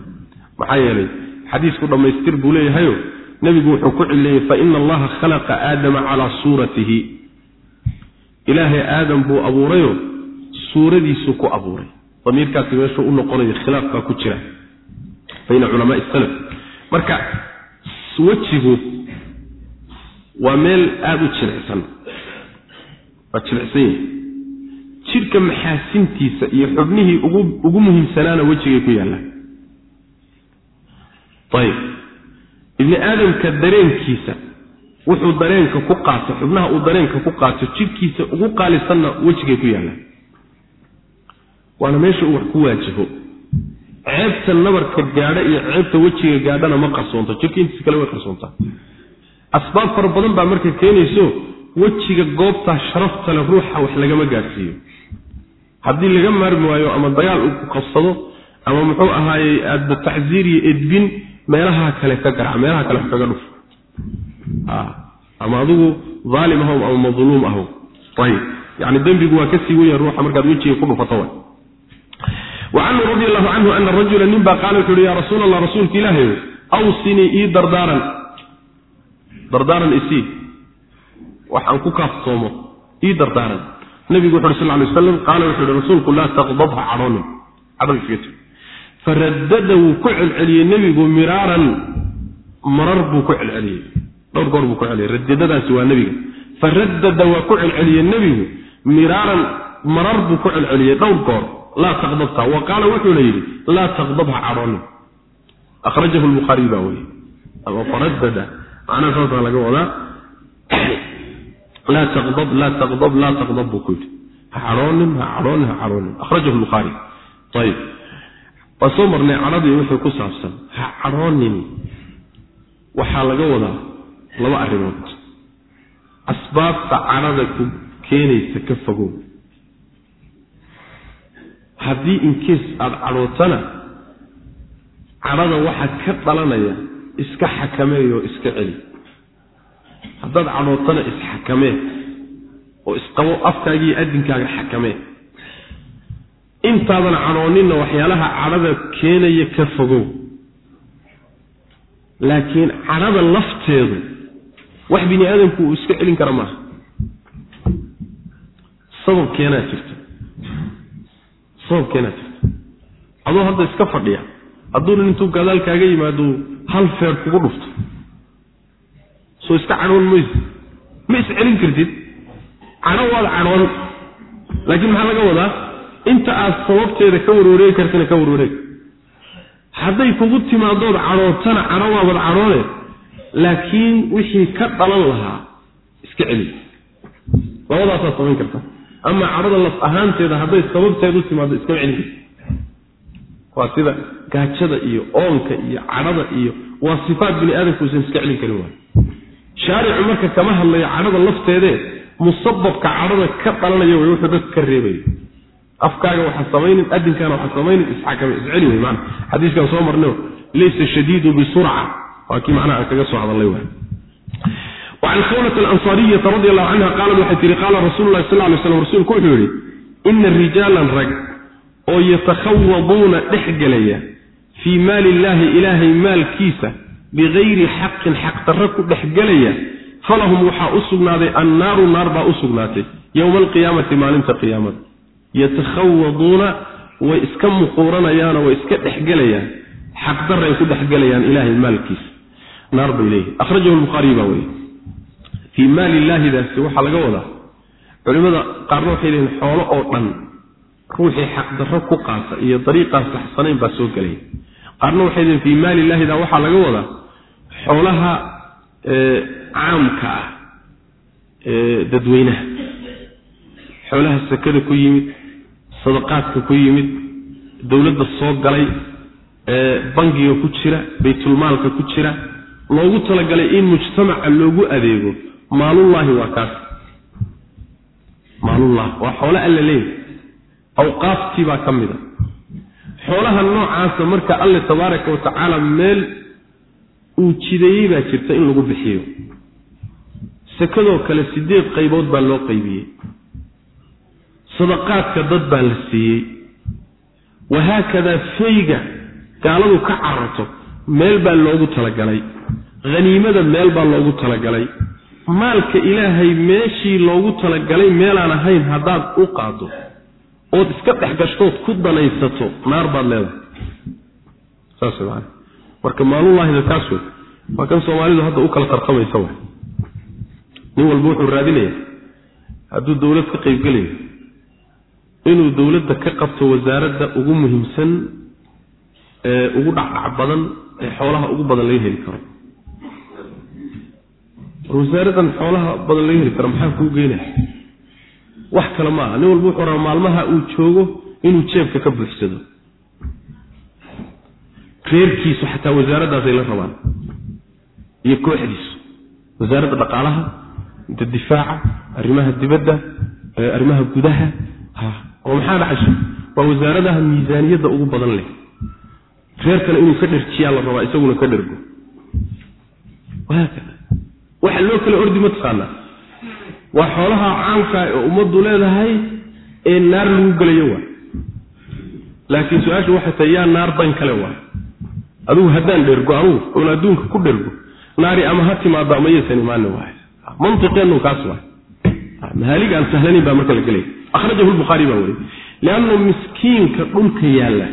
maxaa yeelay xadiisku dhammaystir buu leeyahayo nebigu wuxuu ku cileeyey fa ina allaha khalaqa aadama calaa suuratihi. Ilaahay aadam buu abuurayo suuradiisu ku abuuray. Damiirkaasi meeshuu u noqonayo khilaaf baa ku jira. Bayna culamaai salaf. Marka wejigu waa meel aada u jilicsan. Waa jilicsan yahay. Jidhka maxaasintiisa iyo xubnihii ugu ugu muhiimsanaana wejigay ku yaallaan ayib. Ibni aadamka dareenkiisa wuxuu dareenka ku qaato xubnaha uu dareenka ku qaato jidhkiisa ugu qaalisanna wejigay ku yaallaan waana meesha uu wax ku waajaho ceebta nabarka gaadha iyo ceebta wejiga gaadhana ma qarsoonto. Jirka intiisa kale way qarsoontaa asbaab fara badan baa marka keenayso wejiga goobtaa sharafta ruuxa wax lagama gaadhsiiyo. Haddii laga maarmi waayo ama dagaal uu ku qabsado ama muxuu ahaayey aadba tacsiir iyo edbin meelaha kale ka garca meelaha kale wax kaga dhuf. Ama adigu aalim ahow ama madluum ahow. Ayib. Dembigu waa ka sii weya ruuxa markaad wejiga ku dhufato allahu canhu ana rajula nin baa qaala wuxu uhi ya rasuul allah rasuulka ilaahayo awsinii ii dardaaran isii waxaan ku kaaftoomo ii dardaaran nabigu wuxu sal lay waslam qaala wuxuu ihi rasuulku laa taqdabha cadhoonin cadhon iskaga jir faradada wuu ku celceliyey nebigu miraaran. Marar buu ku celceliyey. Dhowr goor buu ku celceliyey. Radadadaasi waa nebiga. Faradada waa ku celceliyey nebigu miraaran. Marar buu ku celceliyey. Dhowr goor. Laa taqdabta. Wa qaala wuxuuna yidhi laa taqdabha cadhoonin akhrajahu lbukhaariy baa weye ama macnaha saasaa laga wadaa. Laa taqdab laa taqdab laa taqdab buu ku yidhi. Ha cadhoonin ha cadhoonin ha cadhoonin akhrajahu lbukhaari ayib waa soo marnay cadhadii wixii ku saabsan ha cadhoonin waxaa laga wadaa laba arrimood. Asbaabta cadhada ku keenaysa ka fogow. Haddii inkees aada cadhootana cadhada waxaa ka dhalanaya iska xakameey oo iska celi. Haddaad cadhootana isxakamee oo isqabo afkaagiiyo addinkaaga xakamee. Intaadan cadhooninna waxyaalaha cadhada keenaya ka fogow. Laakiin cadhada lafteedu wax bini aadamku uu iska celin kara maaha. Sabab keenaa jirta sabab keenaa jirta adoo hadda iska fadhiya hadduuna intuu gadaal kaaga yimaado hal feer kugu dhufto. Soo iska cadhoon mayso ma iscelin kartid? Cadho waad cadhoon laakiin maxaa laga wadaa? Inta aad sababteeda ka warwareegi kartana ka warwareeg hadday kugu timaadood cadhootana cadho waabad cadhoone laakiin wixii ka dhalan lahaa iska celi. Labadaasaad samayn karta. Ama cadhada laf ahaanteeda hadday sababteed u timaado iskama celin karti waa sida gaajada iyo oonka iyo cadhada iyo waa sifaat bini aadamku usan iska celin karin waay shaaricu marka kama hadlayo cadhada lafteedee musababka cadhada ka dhalanaya way wuxuu dadka ka reebayo afkaaga waxaa samaynin adinkaana waxaa samaynin isxakame isceli wey maana xadiiskan soo marnayo laysa shadiidu bisurca waa kii macnaha kaga soo hadallay waay وعن خولة الأنصارية رضي الله عنها قالت waxay tihi qaala rasuulu lahi sal ly slam rasuulku wuxuu yihi ina rijaalan rag oo yatakhawaduuna dhex gelaya fii maali illaahi ilaahay maalkiisa bigayri xaqin xaqdarro ku dhex gelaya falahum waxaa u sugnaaday annaaru naar baa u sugnaatay yowma alqiyaamati maalinta qiyaamada yatakhawaduuna way iska muquuranayaanoo way iska dhexgelayaan xaqdarray ku dhexgelayaan ilaahay maalkiisa. Naar bay leeyihi akhrajahu lbukhaariy baa weriye fii maali illaahidaasi waxaa laga wadaa culimmada qaarna waxay leeyihiin xoolo oo dhan ruuxii xaqdarro ku qaata iyo dariiqaan saxsanayn baa soo gelaya qaarna waxay leeyihiin fii maali illahida waxaa laga wadaa xoolaha caamka ah ee dadweynaha. Xoolaha sakada ku yimid sadaqaadka ku yimid dowladda soo galay bangiga ku jira baytulmaalka ku jira. Loogu talagalay in mujtamaca loogu adeego maalullaahi waa kaas. Maalullah waa xoolo alla leeyahy awqaaftii baa ka mid a. Xoolaha noocaasa marka alle tabaaraka wa tacaala meel uu jideeyey baa jirta in lagu bixiyo. Sakadoo kale sideed qaybood baa loo qaybiyey. Sadaqaadka dad baa la siiyey. Wahaakadaa fayga gaaladu ka cararto meel baa loogu talagalay. Haniimada meel baa loogu talagalay. Maalka ilaahay meeshii loogu talagalay meelaan ahayn haddaad u qaado ood iska dhex gashtood ku danaysato naar baad leedahay. Saas man marka maalullaahida kaas wey waa kan soomaalidu hadda u kala tartamaysa wa nin walba wuxuu raadinaya hadduu dowlad ka qaybgelayo inuu dowladda ka qabto wasaaradda ugu muhiimsan ee ugu dhacdhac badan ee xoolaha ugu badan laga heli karo. War wasaaraddan xoolaha badan laga heli karo maxaa kuu geynaya wax kale ma aha nin walba wuxuu rabaa maalmaha uu joogo inuu jeebka ka buuxsado. Reerkiisu xataa wasaaraddaasay la rabaan. Iyo kooxdiisu. Wasaaradda dhaqaalaha inta difaaca arrimaha dibadda arrimaha gudaha oo maxaa dhacayso waa wasaaradaha miisaaniyadda ugu badan leh. Reerkana inuu ka dherjiyaa la rabaa isaguna ka wahaakada waxa loo kala ordi ma taqaanaa waa xoolaha caamka oo ummaddu leedahay ee naar lagu gelayo waay laakiin su'aashu waxay tahay yaa naar dan kale waay adigu haddaan dhergo anugu oon adduunka ku dhergo naari ama ha timaado ama yaysan imaani waay mantiqeennu kaas waay mahalig aan sahlanayn baa marka la gelaya. Akhrajahu lbukhaari baa weriy liannu miskiinka dhulka yaalla.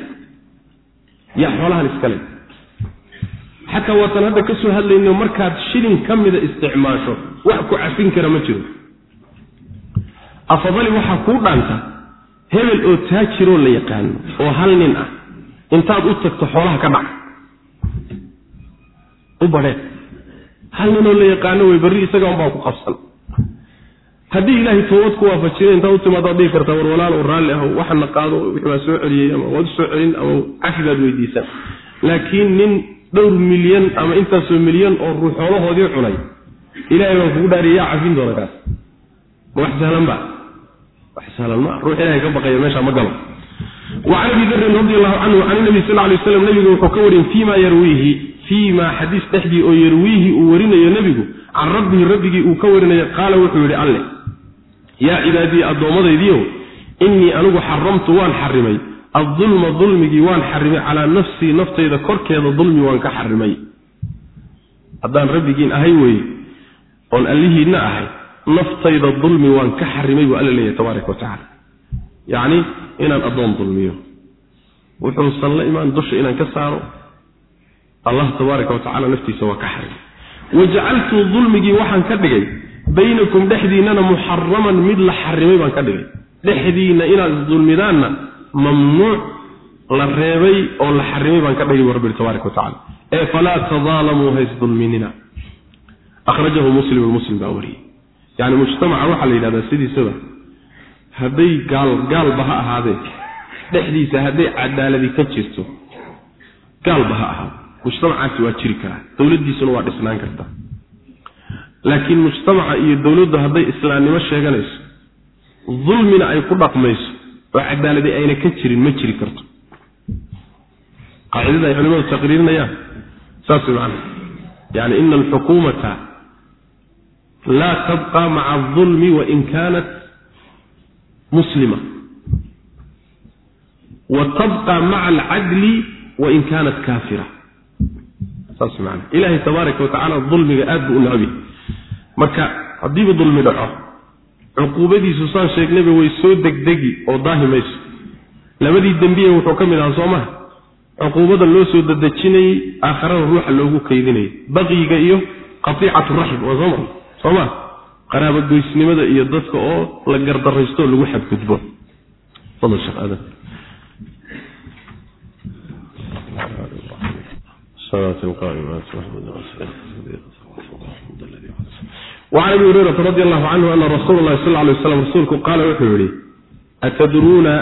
Yaa xoolahan iskale xataa waatan hadda ka soo hadlayno markaad shilin ka mida isticmaasho wax ku cafin kara ma jiro afadali waxaa kuu dhaanta hebel oo taajiroo la yaqaano oo hal nin ah. Intaad u tagto xoolaha ka dhac u badheen hal ninoo la yaqaano way barri isaga unbaa ku qabsan. Haddii ilaahay toobad ku waafajiyo intaad u timaado ad dhihi kartaa war walaalow raalli ah waxana qaado wixii baa soo celiyey ama waad u soo celin ama cafi baad weydiisan. Laakiin nin dhowr milyan ama intaasoo milyan oo ruux xoolahoodii cunay ilahay baan kugu dhaariya yaa cafin doona kaas. Ma wax sahlan ba wacan abi darin radi allahu canhu can nabi sal lay slam nabigu wuxuu ka warin fii yarwiihi fii xadiis dhexdii oo yarwiihi uu warinayo nebigu can rabbihi rabbigii uu ka warinayo qaala wuxuu yidhi alle yaa cibaadii addoommadaydiiow innii anigu xaramtu waan xarimay addulma dulmigii waan xarimay calaa nafsii naftayda korkeeda dulmi waan ka xarimay. Haddaan rabbigiin ahay weye oon allihiinna ahay naftayda dulmi waan ka xarimay buu alla leeyahy tabaaraka wa tacala yacni inaan addoon dulmiyo. Wuxuusan la imaan dusha inaan ka saaro. Allah tabaaraka wa tacala naftiisa waa ka xarimay. Wajacaltu dulmigii waxaan ka dhigay baynakum dhexdiinnana muxaraman mid la xarimay baan ka dhigay. Dhexdiinna inaad isdulmidaanna mamnuuc la reebay oo la xarimay baan ka dhigay bu rabbi tabaaraka wa tacala ee falaa tadaalamuu haysdulminina akhrajahu muslim muslim baa wariyey yani mujtamaca waxaa la yidhahdaa sidiisaba hadday gaal gaalba ha ahaadee dhexdiisa hadday cadaaladi ka jirto gaalba ha ahaado mujtamacaasi waa jiri karaa dowladdiisuna waa dhisnaan kartaa laakiin mujtamaca iyo dowladdu hadday islaamnimo sheeganayso dulmina ay ku dhaqmayso oo cadaaladi ayna ka jirin ma jiri karto. Qaacidada ay culimadu taqriirinayaan saas way macana yani ina alxukuumata laa tabqa maca adulmi wain kaanat muslima. Wa tabqa maca alcadli wain kaanat kaafira. Saas man ilaahay tabaaraka wa dulmiga aad buu u necbi marka haddiiba dulmi dhaco cuquubadiisu saan sheegnayba way soo degdegi oo daahi mayso. Labadii dembiye wuxuu ka mid ahaa soo maha cuquubada loo soo dadejinayey aakharada ruuxa loogu kaydinayay baqiyiga iyo qatiicatu raxim waa soo mara sooma qaraabogoysnimada iyo dadka oo la gardaraysto lagu xadgudbo. وعn abi hurayraa radi allahu canhu ana rasuul lahi sl lay waslam rasuulku qaala wuxuu yihi atadruuna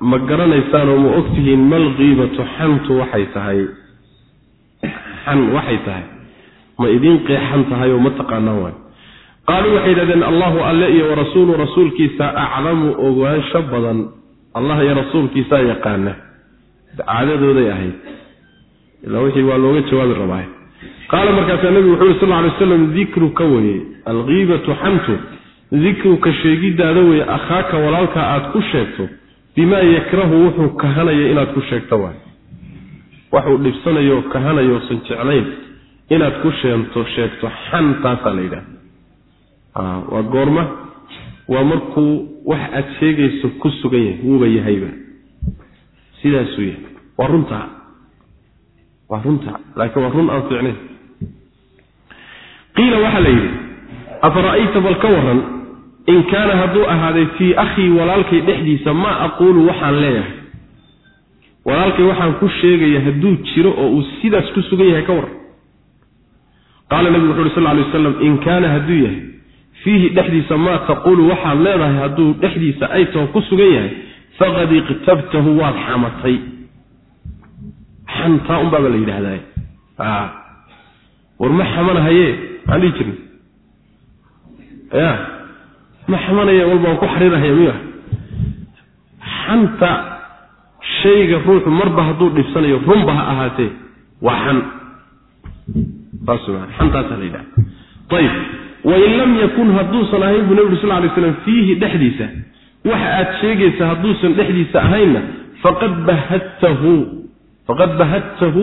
ma garanaysaanoo ma ogtihiin malkiibatu xantu waxay tahay? Xan waxay tahay? Ma idiin qeexan tahay oo ma taqaanaan waay. Qaaluu waxay yidhahdeen allahu alle iyo warasuulu rasuulkiisa aclamu ogaansho badan. Allah iyo rasuulkiisaa yaqaana caadadooday ahayd. Ilaa wixii waa looga jawaabi rabaa qaala markaasaa nebigu wuxu uri sal ly waslam dikruka weye alkiibatu xantu dikruka sheegidaada weye akhaaka walaalkaa aad ku sheegto bimaa yakrahu wuxuu kahanaya inaad ku sheegto waay. Waxuu dhibsanayo kahanayo san jeclayn inaad ku sheento sheegto xan taasaa la yidhaha waa goorma. Waa markuu wax aad sheegayso ku sugan yahay wuuba yahayba sidaasuu yahay. Waa runtaa waa runta. Laakiin waa run aan fiicnayn. Qiila waxaa la yidhi afara'ayta bal ka waran in kaana hadduu ahaaday fii akhii walaalkay dhexdiisa maa aquulu waxaan leeyahay. Walaalkay waxaan ku sheegaya hadduu jiro oo uu sidaas ku sugan yahay ka waran qaala nebigu wuxu uhi sal lay waslam in kaana hadduu yahay fiihi dhexdiisa maa taquulu waxaad leedahay hadduu dhexdiisa ay taho ku sugan yahay faqad iqtabtahu waad xamatay. Xantaa unbaaba la yidhaahdaa war ma xamanahaye? Maxaan dhihi jirnay ya. Ma xamanaya walba waan ku xariirahaya miya. Xanta shayga ruuxu marba hadduu dhibsanayo runba ha ahaatee waa xan wain lam yakun hadduusan ahayn buu nebi uri sal lay slam fiihi dhexdiisa waxa aad sheegaysa hadduusan dhexdiisa ahaynna faqad bahadtahu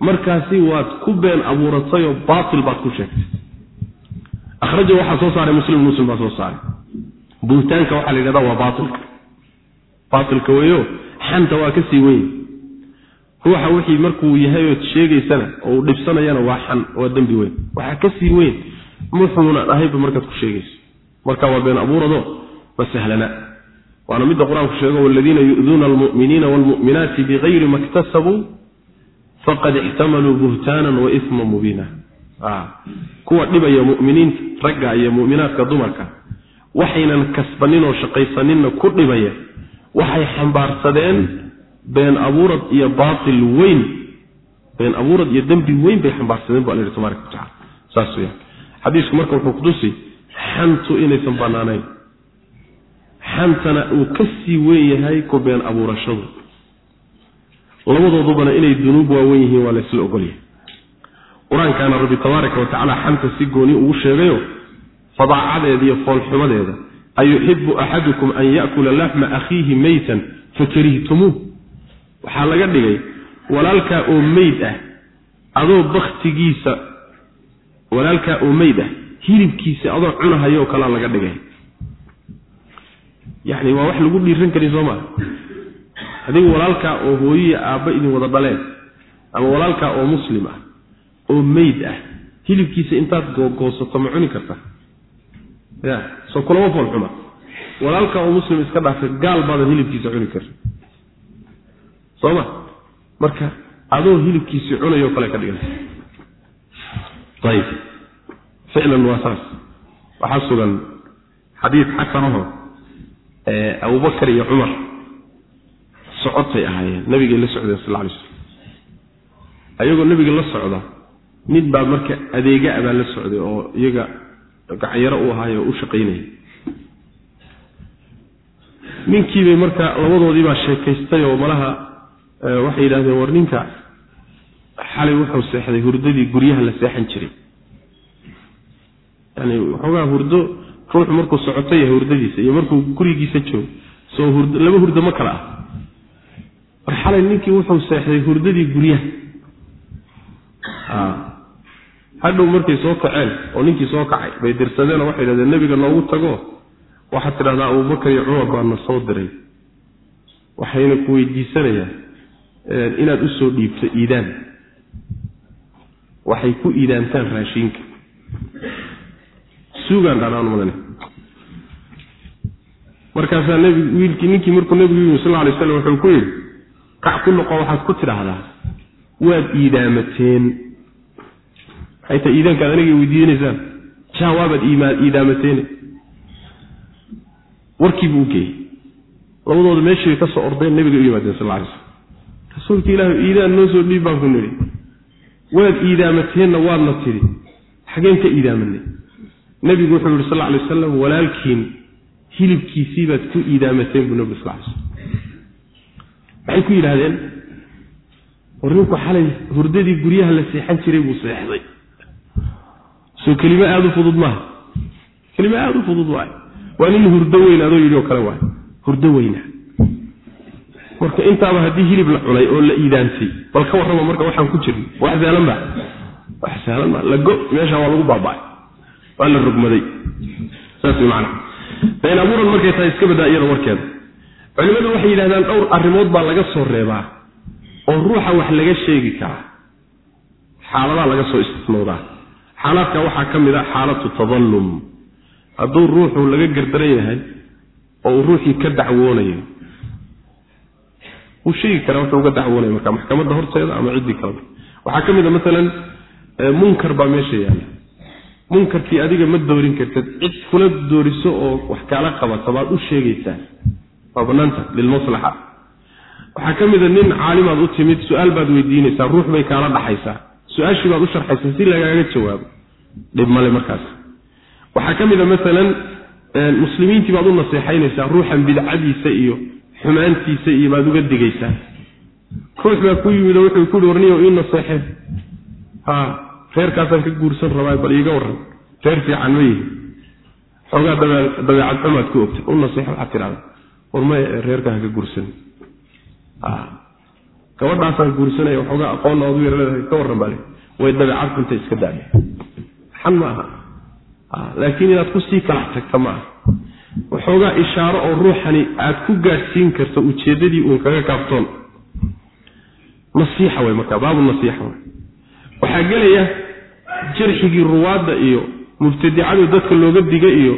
markaasi waad ku been abuuratayoo baatil baad ku sheegtay. Akhraja waxaa soo saaray muslim muslim baa soo saaray. Buhtaanka waxaa la yidhahdaa waa baatilka baatilka weeyo xanta waa ka sii weyn ruuxa wixii markuu yahay ood sheegaysana oo uu dhibsanayana waa xan waa dembi weyn. Waxaa ka weyn muxuunan ahaynba markaad ku sheegayso. Marka waa been abuurado ma sahlana. Waana midda qur'aanku sheego waladiina yu'duuna almu'miniina waalmu'minaati bigayri ma iktasabuu faqad ixtamaluu buhtaanan wa isma mubiina. Kuwa dhibaya mu'miniinta ragga iyo mu'minaadka dumarka waxaynan kasbanin oo shaqaysaninna ku dhibaya waxay xambaarsadeen been abuurad iyo baatil weyn been abuurad iyo dembi weyn bay xambaarsadeen bu alla tabaaraka wa tacala saas weyaan xadiisku marka wuxuu kutusi xantu inaysan bannaanayn xantana uu ka sii weyn yahay ku been abuurashadu labadoodubana inay dunuub waawen yihiin waa laysla ogolyahay qur'aankaana rabbi tabaaraka wa tacaala xanta si gooni ugu sheegayo fadaacadeeda iyo foolxumadeeda ayuxibu axadukum an ya'kula laxma akhiihi meytan fakarihtumuu waxaa laga dhigay walaalkaa oo meyd ah. Adoo baktigiisa walaalkaa oo meyd ah. Hilibkiisa adoo cunahayo oo kalaa laga dhigay. Yacni waa wax lagu dhiiran karin soo maa adiga walaalkaa oo hooyiya aabba idin wada dhaleen ama walaalkaa oo muslim ah oo meyd ah hilibkiisa intaad googoosato ma cuni karta. Ya soo kulama fool xuma. Walaalkaa oo muslim iska dhaafay gaal baadan hilibkiisa cuni karta soo ma marka adoo hilibkiisii cunayoo kale ka dhigan. Ayib ficlan waa saas. Waxaa sugan xadiid xasanaho abubakar iyo cumar. Socodtay ahaayeen nabigay la socdeen sal lay slam ayagoo nebiga la socda mid baa marka adeega abaa la socday oo iyaga gacyaro u ahaay oo u shaqaynaya ninkiibay marka labadoodiibaa sheekaystay oo malaha waxay yidhahdeen war ninka xalay wuxuu seexday hurdadii guryaha la seexan jiray. Yani waxoogaa hurdo ruuxu markuu socoto yahay hurdadiisa iyo markuu gurigiisa joogo soo hurd laba hurdo ma kala ah. War xalay ninkii wuxuu seexday hurdadii guryaha. Hadhow markay soo kaceen oo ninkii soo kacay bay dirsadeen oo waxay yidhahdeen nebiga noogu tago. Waxaad tidhahdaa abubakar iyo cumar baana soo diray. Waxayna ku weydiisanayaan inaad u soo dhiibto iidaan. Waxay ku iidaantaan raashiinka suugaan dhanaan madane markaasaa nbi wiilkii ninkii markuu nebigu yimi sal alay slam wuxuu ku yidhi kac ku noqo waxaad ku tidhaahdaa waad iidaamateen. Maxay tahay iidaankaad aniga weydiinaysaan jaa waabaad iidaamateene warkiibuu u geeyey. Labadooda meeshii ka soo ordeen nebiga u yimaadeen sal alay slam rasuulka ilaahi iidaan noo soo dhiib baan ku nidhi. Waad iidaamateenna waadna tidhi. Xageen ka iidaamanay. Nebigu wuxuu yihi sal alay wasalam walaalkiin hilibkiisii baad ku iidaamateen buu nebigu sal lay maxay ku yidhaahdeen? War ninku xalay hurdadii guryaha la seexan jiray buu seexday. Soo kelimo aada u fudud maaha. Kelimo aada u fudud waay waa nin hurdo weyn adoo yidhi oo kale waay hurdo weyna marka intaaba haddii hilib la cunay oo la iidaansay bal ka warrama marka waxaan ku jirna wax saalan ba wax saalan ba lago meesha waa lagu baaba'ay. Waa la rogmaday. Saas macana been abuuran markay tahay iska badaa iyada warkeeda. Culimmadu waxay yidhahdaan dhowr arrimood baa laga soo reebaa oo ruuxa wax laga sheegi karaa. Xaaladaha laga soo istisnoodaa xaalaadka waxaa ka mid a xaalatu tadallum. Hadduu ruuxu laga gardaran yahay oo uu ruuxii ka dacwoonayo wuu sheegi karaa wuxuu uga dacwoonaya marka maxkamadda horteeda ama ciddii kaleba waxaa ka mid a masalan munkar baa meesha yaalla. Munkarkii adiga ma doorin kartid cid kula dooriso oo wax kaala qabata baad u sheegaysaa waa banaanta lilmaslaxa waxaa ka mid a nin caalimaad u timid su'aal baad weydiinaysaa ruux bay kaala dhaxaysaa. Su'aashii baad u sharxaysaa si lagaaga jawaabo. Dhib markaas. Waxaa ka mid a masalan muslimiintii baad u naseexaynaysaa ruuxan bidcadiisa iyo xumaantiisa iyo baad uga digaysaa. Ruux baa ku yimid oo wuxuu ku warniyo ii naseexeen ha reerkaasaan ka guursan rabaa bal iiga warran. Reer fiican ma yihi xoogaa dabeecad xumaad ku ogta u naseexo waxaad tidhahda war ma reerka ha ka guursan. Gabadhaasaan guursanaya waxoogaa aqoonna ood yar leedahay ka warran baa way dabeecad xunta iska daaya xan ma aha. Laakiin inaad ku sii kalax tagta ma aha waxoogaa ishaaro oo ruuxani aad ku gaadhsiin karto ujeeddadii uun kaga kaaftoon nasiixa way markaa baabu nasiixa way. Waxaa gelaya jarxigii ruwaadda iyo mubtadicadu dadka looga diga iyo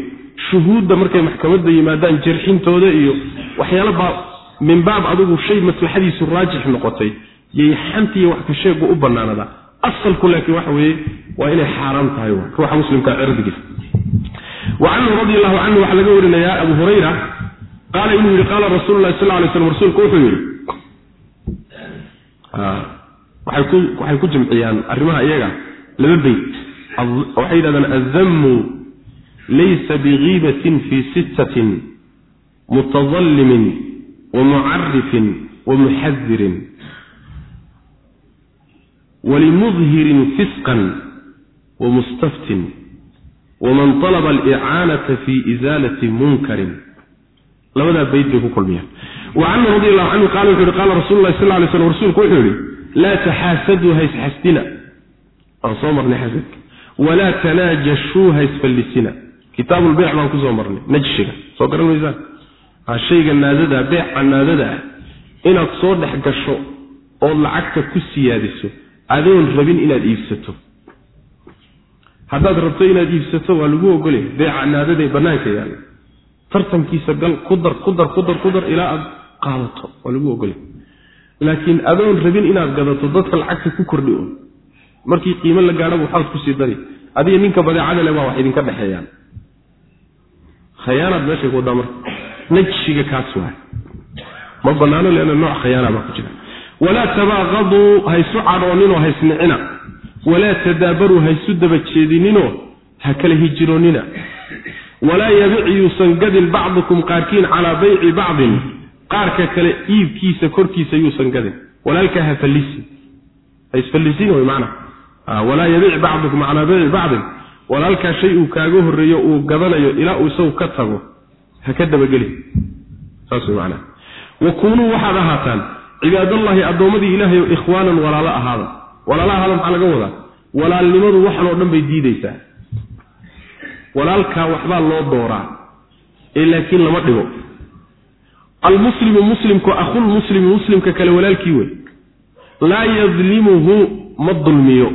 shuhuudda markay maxkamadda yimaadaan jarxintooda iyo waxyaala baa min baab adigu shay maslaxadiisu raajix noqotay. Yay xantiiyo wax ka sheegu u bannaanadaa asalku laakiin waxa weeye waa inay xaaraan tahay. Ruuxa muslimka cirdigiisa wacanhu radi allahu canhu waxaa laga warinayaa abu hurayra qaala inuu yihi qaala rasuulu lahi sal lay slam rasuulku wuxuu yidhi waxay ku jamciyaan arrimaha iyaga. Laba beyt. Waxay yidhahdaan addammu laysa bigiibatin fii sittatin mutadallimin wa mucarifin wa muxadirin walimudhirin fisqan wa mustaftin waman alaba alicaanata fii isaalati munkarin labadaa bayd bay ku kulmiyaan wa canhu radi allahu canhu qala wuxu uhi qaala rasulu lahi sal lay slm rasuulku wuxuu yihi laa taxaasaduu haysxasdina aan soo marnay xasadka walaa tanaajashuu haysfallisina kitaabulbeyc baan ku soo marnay najshiga soo garan maysaan shayga naadada beeca naadada ah inaad soo dhex gasho ood lacagta ku siyaadiso adoon rabin inaad iibsato haddaad rabto inaad iibsato waa lagu ogolya beeca naadadae bannaanka yaalla. Tartankiisa gal ku dar ku dar ku dar ku dar ilaa aad qaadato waa lagu ogolya laakiin adoon rabin inaad gadato dadka lacagta ku kordhi un markii qiimo la gaadhaba waxaad ku sii dari. Adiga ninka badeecada le baa wax idinka dhexeeyaan khayaanaad meeshay ku wadaa marka najshiga kaas waay ma banaano leanna nooc khayaana baa ku jira. Walaa tabaaqaduu haysu cadhooninoo haysnicina walaa tadaabaruu haysu daba jeedininoo ha kala hijiroonnina walaa yabic yuusan gadin bacdukum qaarkiin calaa bayci bacdin qaarka kale iibkiisa korkiisa yuusan gadin walaalkaa ha fallisin ha isfallisin wey macnaa walaa yabic bacdukum calaa bayci bacdin walaalkaa shay uu kaaga horreeyo uu gadanayo ilaa uu isagu ka tago ha ka dabagelin saas wey macnaa wa kuunuu waxaad ahaataan cibaadallaahi addoommadii ilaahay oo ikhwaanan walaalo ahaada walaalo ahaada maxaa laga wadaa walaalnimadu waxan oo dhan bay diidaysaa. Walaalkaa waxbaa loo dooraa ee laakiin lama dhigo. Almuslimu muslimku akhulmuslimi muslimka kale walaalkii wey laa yadlimuhu ma dulmiyo.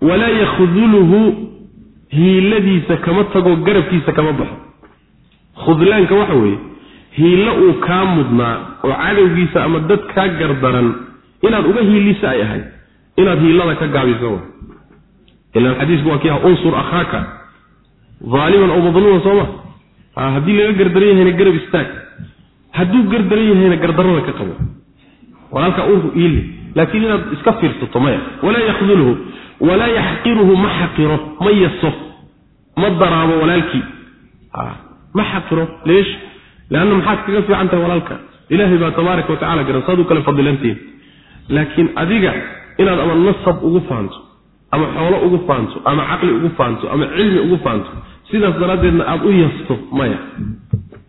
Walaa yakhduluhu hiiladiisa kama tago garabkiisa kama baxo. Khudlaanka waxa weeye hiillo uu kaa mudnaa oo cadowgiisa ama dad kaa gardaran inaad uga hiilisa ay ahayd. Inaad hiilada ka gaabiso ilan xadiisku waa kii ah unsur akhaaka aaliman aw madluuman sooma haddii laga gardaran yahayna garab istaag. Hadduu gardaran yahayna gardarada ka qabo. Walaalka u iili laakiin inaad iska fiirsato maya. Walaa yakdulhu walaa yaxqiruhu ma xaqiro ma yaso ma daraabo walaalkii ma xaqiro leesh. Leanna maxaad kaga fiican tahay walaalka. Ilaahay baa tabaaraka watacala garan saad kale fadilantihin laakiin adiga inaad ama nasab ugu faanto ama xoolo ugu faanto ama caqli ugu faanto ama cilmi ugu faanto sidaas daraaddeedna aada u yasto maya.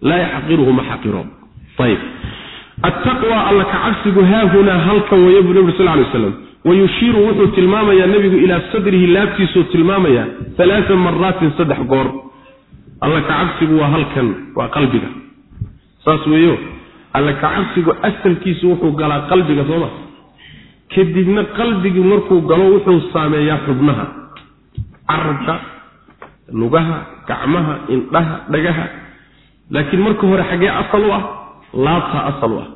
Laa yaxqiruhu ma xaqiro ayib attaqwa alla ka cabsigu haahunaa halkan weeye buu nebi sal ly aslam wayushiiru wuxuu tilmaamayaa nebigu ilaa sadrihi laabtiisuu tilmaamayaa alaaa maraatin saddex goor. Alla ka cabsigu waa halkan waa qalbiga. Saas weeyo alla ka cabsigu asalkiisu wuxuu galaa qalbiga sooma kadibna qalbigii markuu galo wuxuu saameeyaa xubnaha. Carabka lugaha gacmaha indhaha dhagaha. Laakiin marka hore xaggee asal u ah laabtaa asal u ah.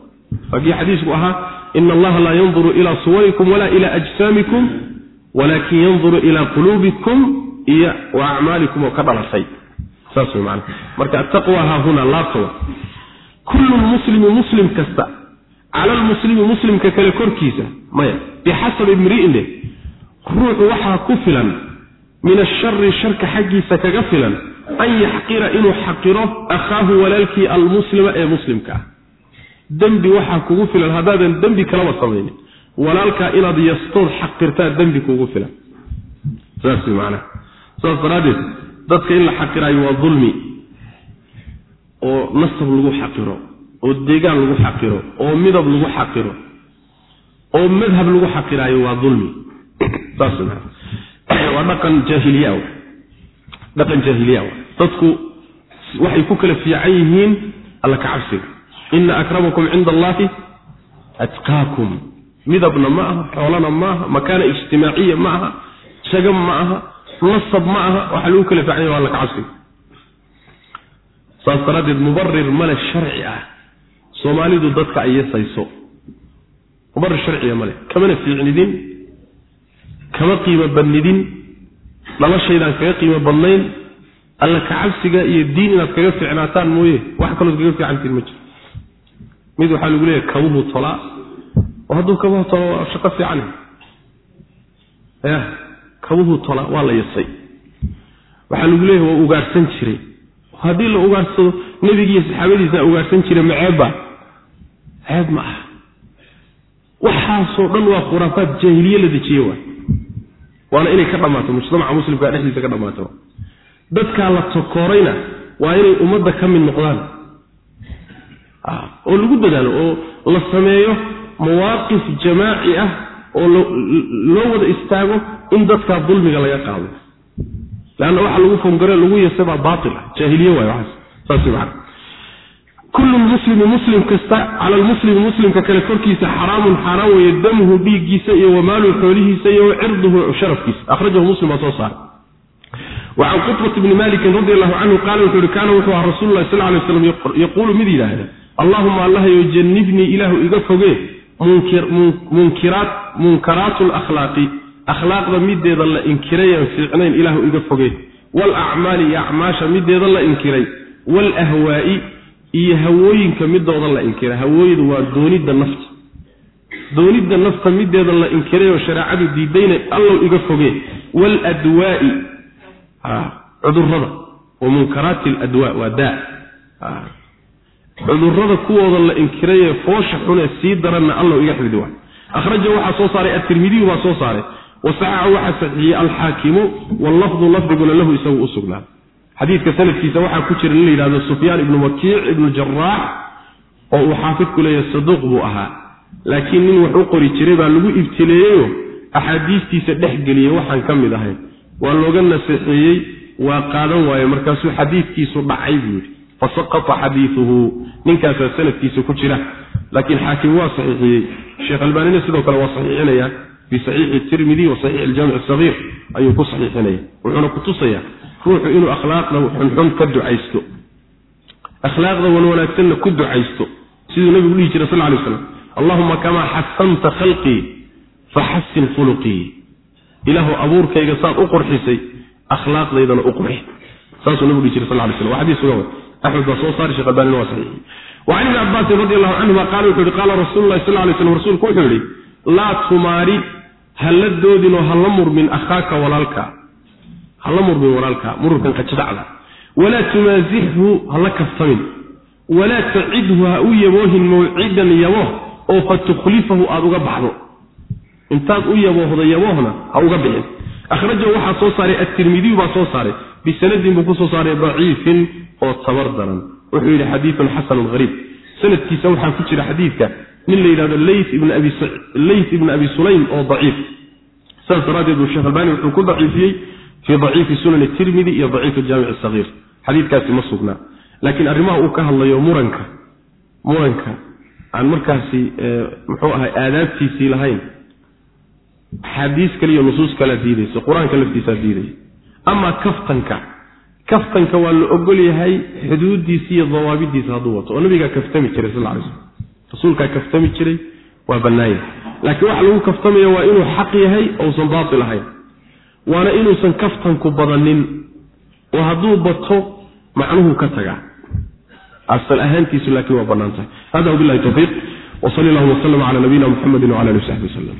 Waakii xadiisku ahaa ina allaha laa yanduru ilaa suwarikum walaa ila ajsaamikum walaakin yanduru ilaa quluubikum iyo wa acmaalikum oo ka dhalatay. Saas way maana marka attaqwa haahuna laabta wa kullu lmuslimi muslim kasta cala almuslimi muslimka kale korkiisa maya bixasabi imri'in leh ruuxu waxaa ku filan min ashari sharka xaggiisa kaga filan an yaxqira inuu xaqiro akhaahu walaalkii almuslima ee muslimka. Ah dembi waxaa kugu filan haddaadan dembi kalaba samaynin. Walaalkaa inaad yastood xaqirtaa dembi kugu filan. Saas way macnaha saas daraaddeed dadka in la xaqiraayo waa dulmi oo nasab lagu xaqiro oo deegaan lagu xaqiro oo midab lagu xaqiro oo madhab lagu xaqiraayo waa waa dhaqan jaahiliya dadku waxay ku kala fiican yihiin alla ka cabsiga. Ina akramakum cinda allahi atqaakum. Midabna ma aha xoolana ma aha makaana ijtimaaciya ma aha shagam ma aha nasab ma aha waxaa lagu kala fiican yahi alla ka cabsiga. Saas daraaddeed mubarir male sharci ah. Soomaalidu dadka ay mubarir sharciya male kamana fiicnidin? Kama qiimo badnidin? Noloshaydaan kaga qiimo badnayn? Alla ka cabsiga iyo diin inaad kaga fiicnaataan mooye? Wax kalood kaga fiicantiin ma jiro mid waxaa lagu leeyahay kabuhu tolaa. Oo hadduu kabuhu tolo shaqo fiican. Ya kabuhu tola waa la yasay. Waxaa lagu leeyahy waa ugaarhsan jiray. Haddii la ugaarsado nebigiiyo saxaabadiisa ugaarhsan jiray ma ceebba ceeb ma ah waxaasoo dhan waa khuraafaad jaahiliye la dejiye waay. Waana inay ka dhammaato mujtamaca muslimkaa dhexdiisa ka dhammaato. Dadkaa la tokoorayna waa inay ummadda ka mid noqdaan. Oo lagu dadaalo oo la sameeyo mawaaqif jamaaci ah oo loo wada istaago in dadkaa dulmiga laga qaado. Leanna waxa lagu fongare lagu yasa baa baail ah jaahiliye waay waxaas saas macana kullu muslimi muslim kasta cala lmuslimi muslimka kale korkiisa xaraamun xaaraan weeye damuhu dhiiggiisa iyo wamaaluhu xoolihiisa iyo cirduhu sharafkiisa. Akhrajahu muslim baa soo saaray. Wacan qutbat bni malikin radi allahu canhu qaala wuxuu ihi kaana wuxuu ahaa rasuulu lahi sal lay slam yaquulu mid yidhaahda allahuma allahayo jannibnii ilaahu iga fogee munkiraat munkaraatu lakhlaaqi akhlaaqda mideeda la inkiray aan fiicnayn ilaahu iga fogee waalacmaali iyo acmaasha mideeda la inkiray waalahwaa'i iyo hawooyinka midooda la inkiray. Hawooyadu waa doonidda nafta. Doonidda nafta mideeda la inkiray oo shareecadu diidayna allow iga fogee waaladwaa'i cudurrada wa munkaraati aladwaa waa daa. Cudurada kuwooda la inkirayee foosha xunee sii daranna allow iga xifdi waay akhraja waxaa soo saaray atirmidiyu baa soo saaray. Wasaxaxa waxaa saxiixiyey alxaakimu wallafdu lafdiguna lahu isagu u sugnaa xadiidka sanadkiisa waxaa ku jira nin la yidhahdo sufyaan ibnu wakiic ibnu jaraax oo uu xaafidku leeyahay saduuq buu ahaa. Laakiin nin wax u qori jiray baa lagu ibtileeyeyo axaadiistiisa dhex geliyey waxaan ka mid ahayn waa looga naseexeeyey waa qaadan waaye markaasuu xadiidkiisu dhacay buu yidhi. Fasaqata xadiiuhu ninkaasaa sanadkiisa ku jira. Laakiin xaakim waa saxiixiyey. Sheekh albaanina sidoo kale waa saxiixinaya. Fi saxiixi tirmidi wa saxiixi aljaamic asagiir ayuu ku saxiixinaya. Wuxuuna kutusaya ruuxu inuu akhlaaqda xunxun ka ducaysto. Akhlaaqda wan wanaagsanna ku ducaysto. Siduu nabigu dhihi jiray sal lay slam allahuma kamaa xasanta khalqii faxasin khuluqii ilaahu abuurkayga saad u qurxisay akhlaaqdaydana u qurxi. Saasuu nabigu dhihi jiray sal lay slam waa xadiis sugan axmed baa soo saari sheekh albanina waa saxiixi wacan ibni cabbaasin radi allahu canhuma qaala wuxu yihi qaala rasuulu lahi sal lay slam rasuulku wuxuu yihi laa tumaari ha la doodinoo ha la murmin akhaaka walaalka ha la murmin walaalka mururkan qajadacda walaa tumaasixhu ha la kaftamin walaa tacidhu ha u yaboohin mawcidan yabo oo fa tukhlifahu aada uga baxdo. Intaad u yaboohda yaboohna ha uga bixin. Akhrajahu waxaa soo saaray atirmidiyu baa soo saaray. Bisanadin buu ku soo saaray daciifin oo tabar daran. Wuxuu yidhi xadiidun xasanun hariib sanadkiisa waxaa ku jira xadiidka nin la yidhahdo leyth ibn abi sulaym oo daciif. Saas daraaddeed buu sheekh albani wuxuu ku daciifiyey fii daciifi sunani tirmidi iyo daciifi jaamic sagiir xadiidkaasi ma sugnaa laakiin arrimaha uu ka hadlayo muranka. Muranka. Aan markaasi muxuu ahay aadaabtiisii lahayn. Axaadiis kale iyo nusuus kalea diidaysa qur'aanka laftiisaa diidaya amaa kaftanka. Kaftanka waa la ogol yahay iyo dawaabidiisa hadduu wato oo nabigaa kaftami jiray sal lay slm rasuulkaa kaftami jiray waa bannaaya laakiin waxa lagu kaftamaya waa inuu xaq yahay ousan baatil ahayn waana inuusan kaftanku badanin oo hadduu bato macnuhu ka tagaa asal ahaantiisu laakiin waa bannaan tahay. Hada wabillahi tawfiiq wsal allahuma wslm cala nabiyina muxamedi wcala ali w saxbi waslm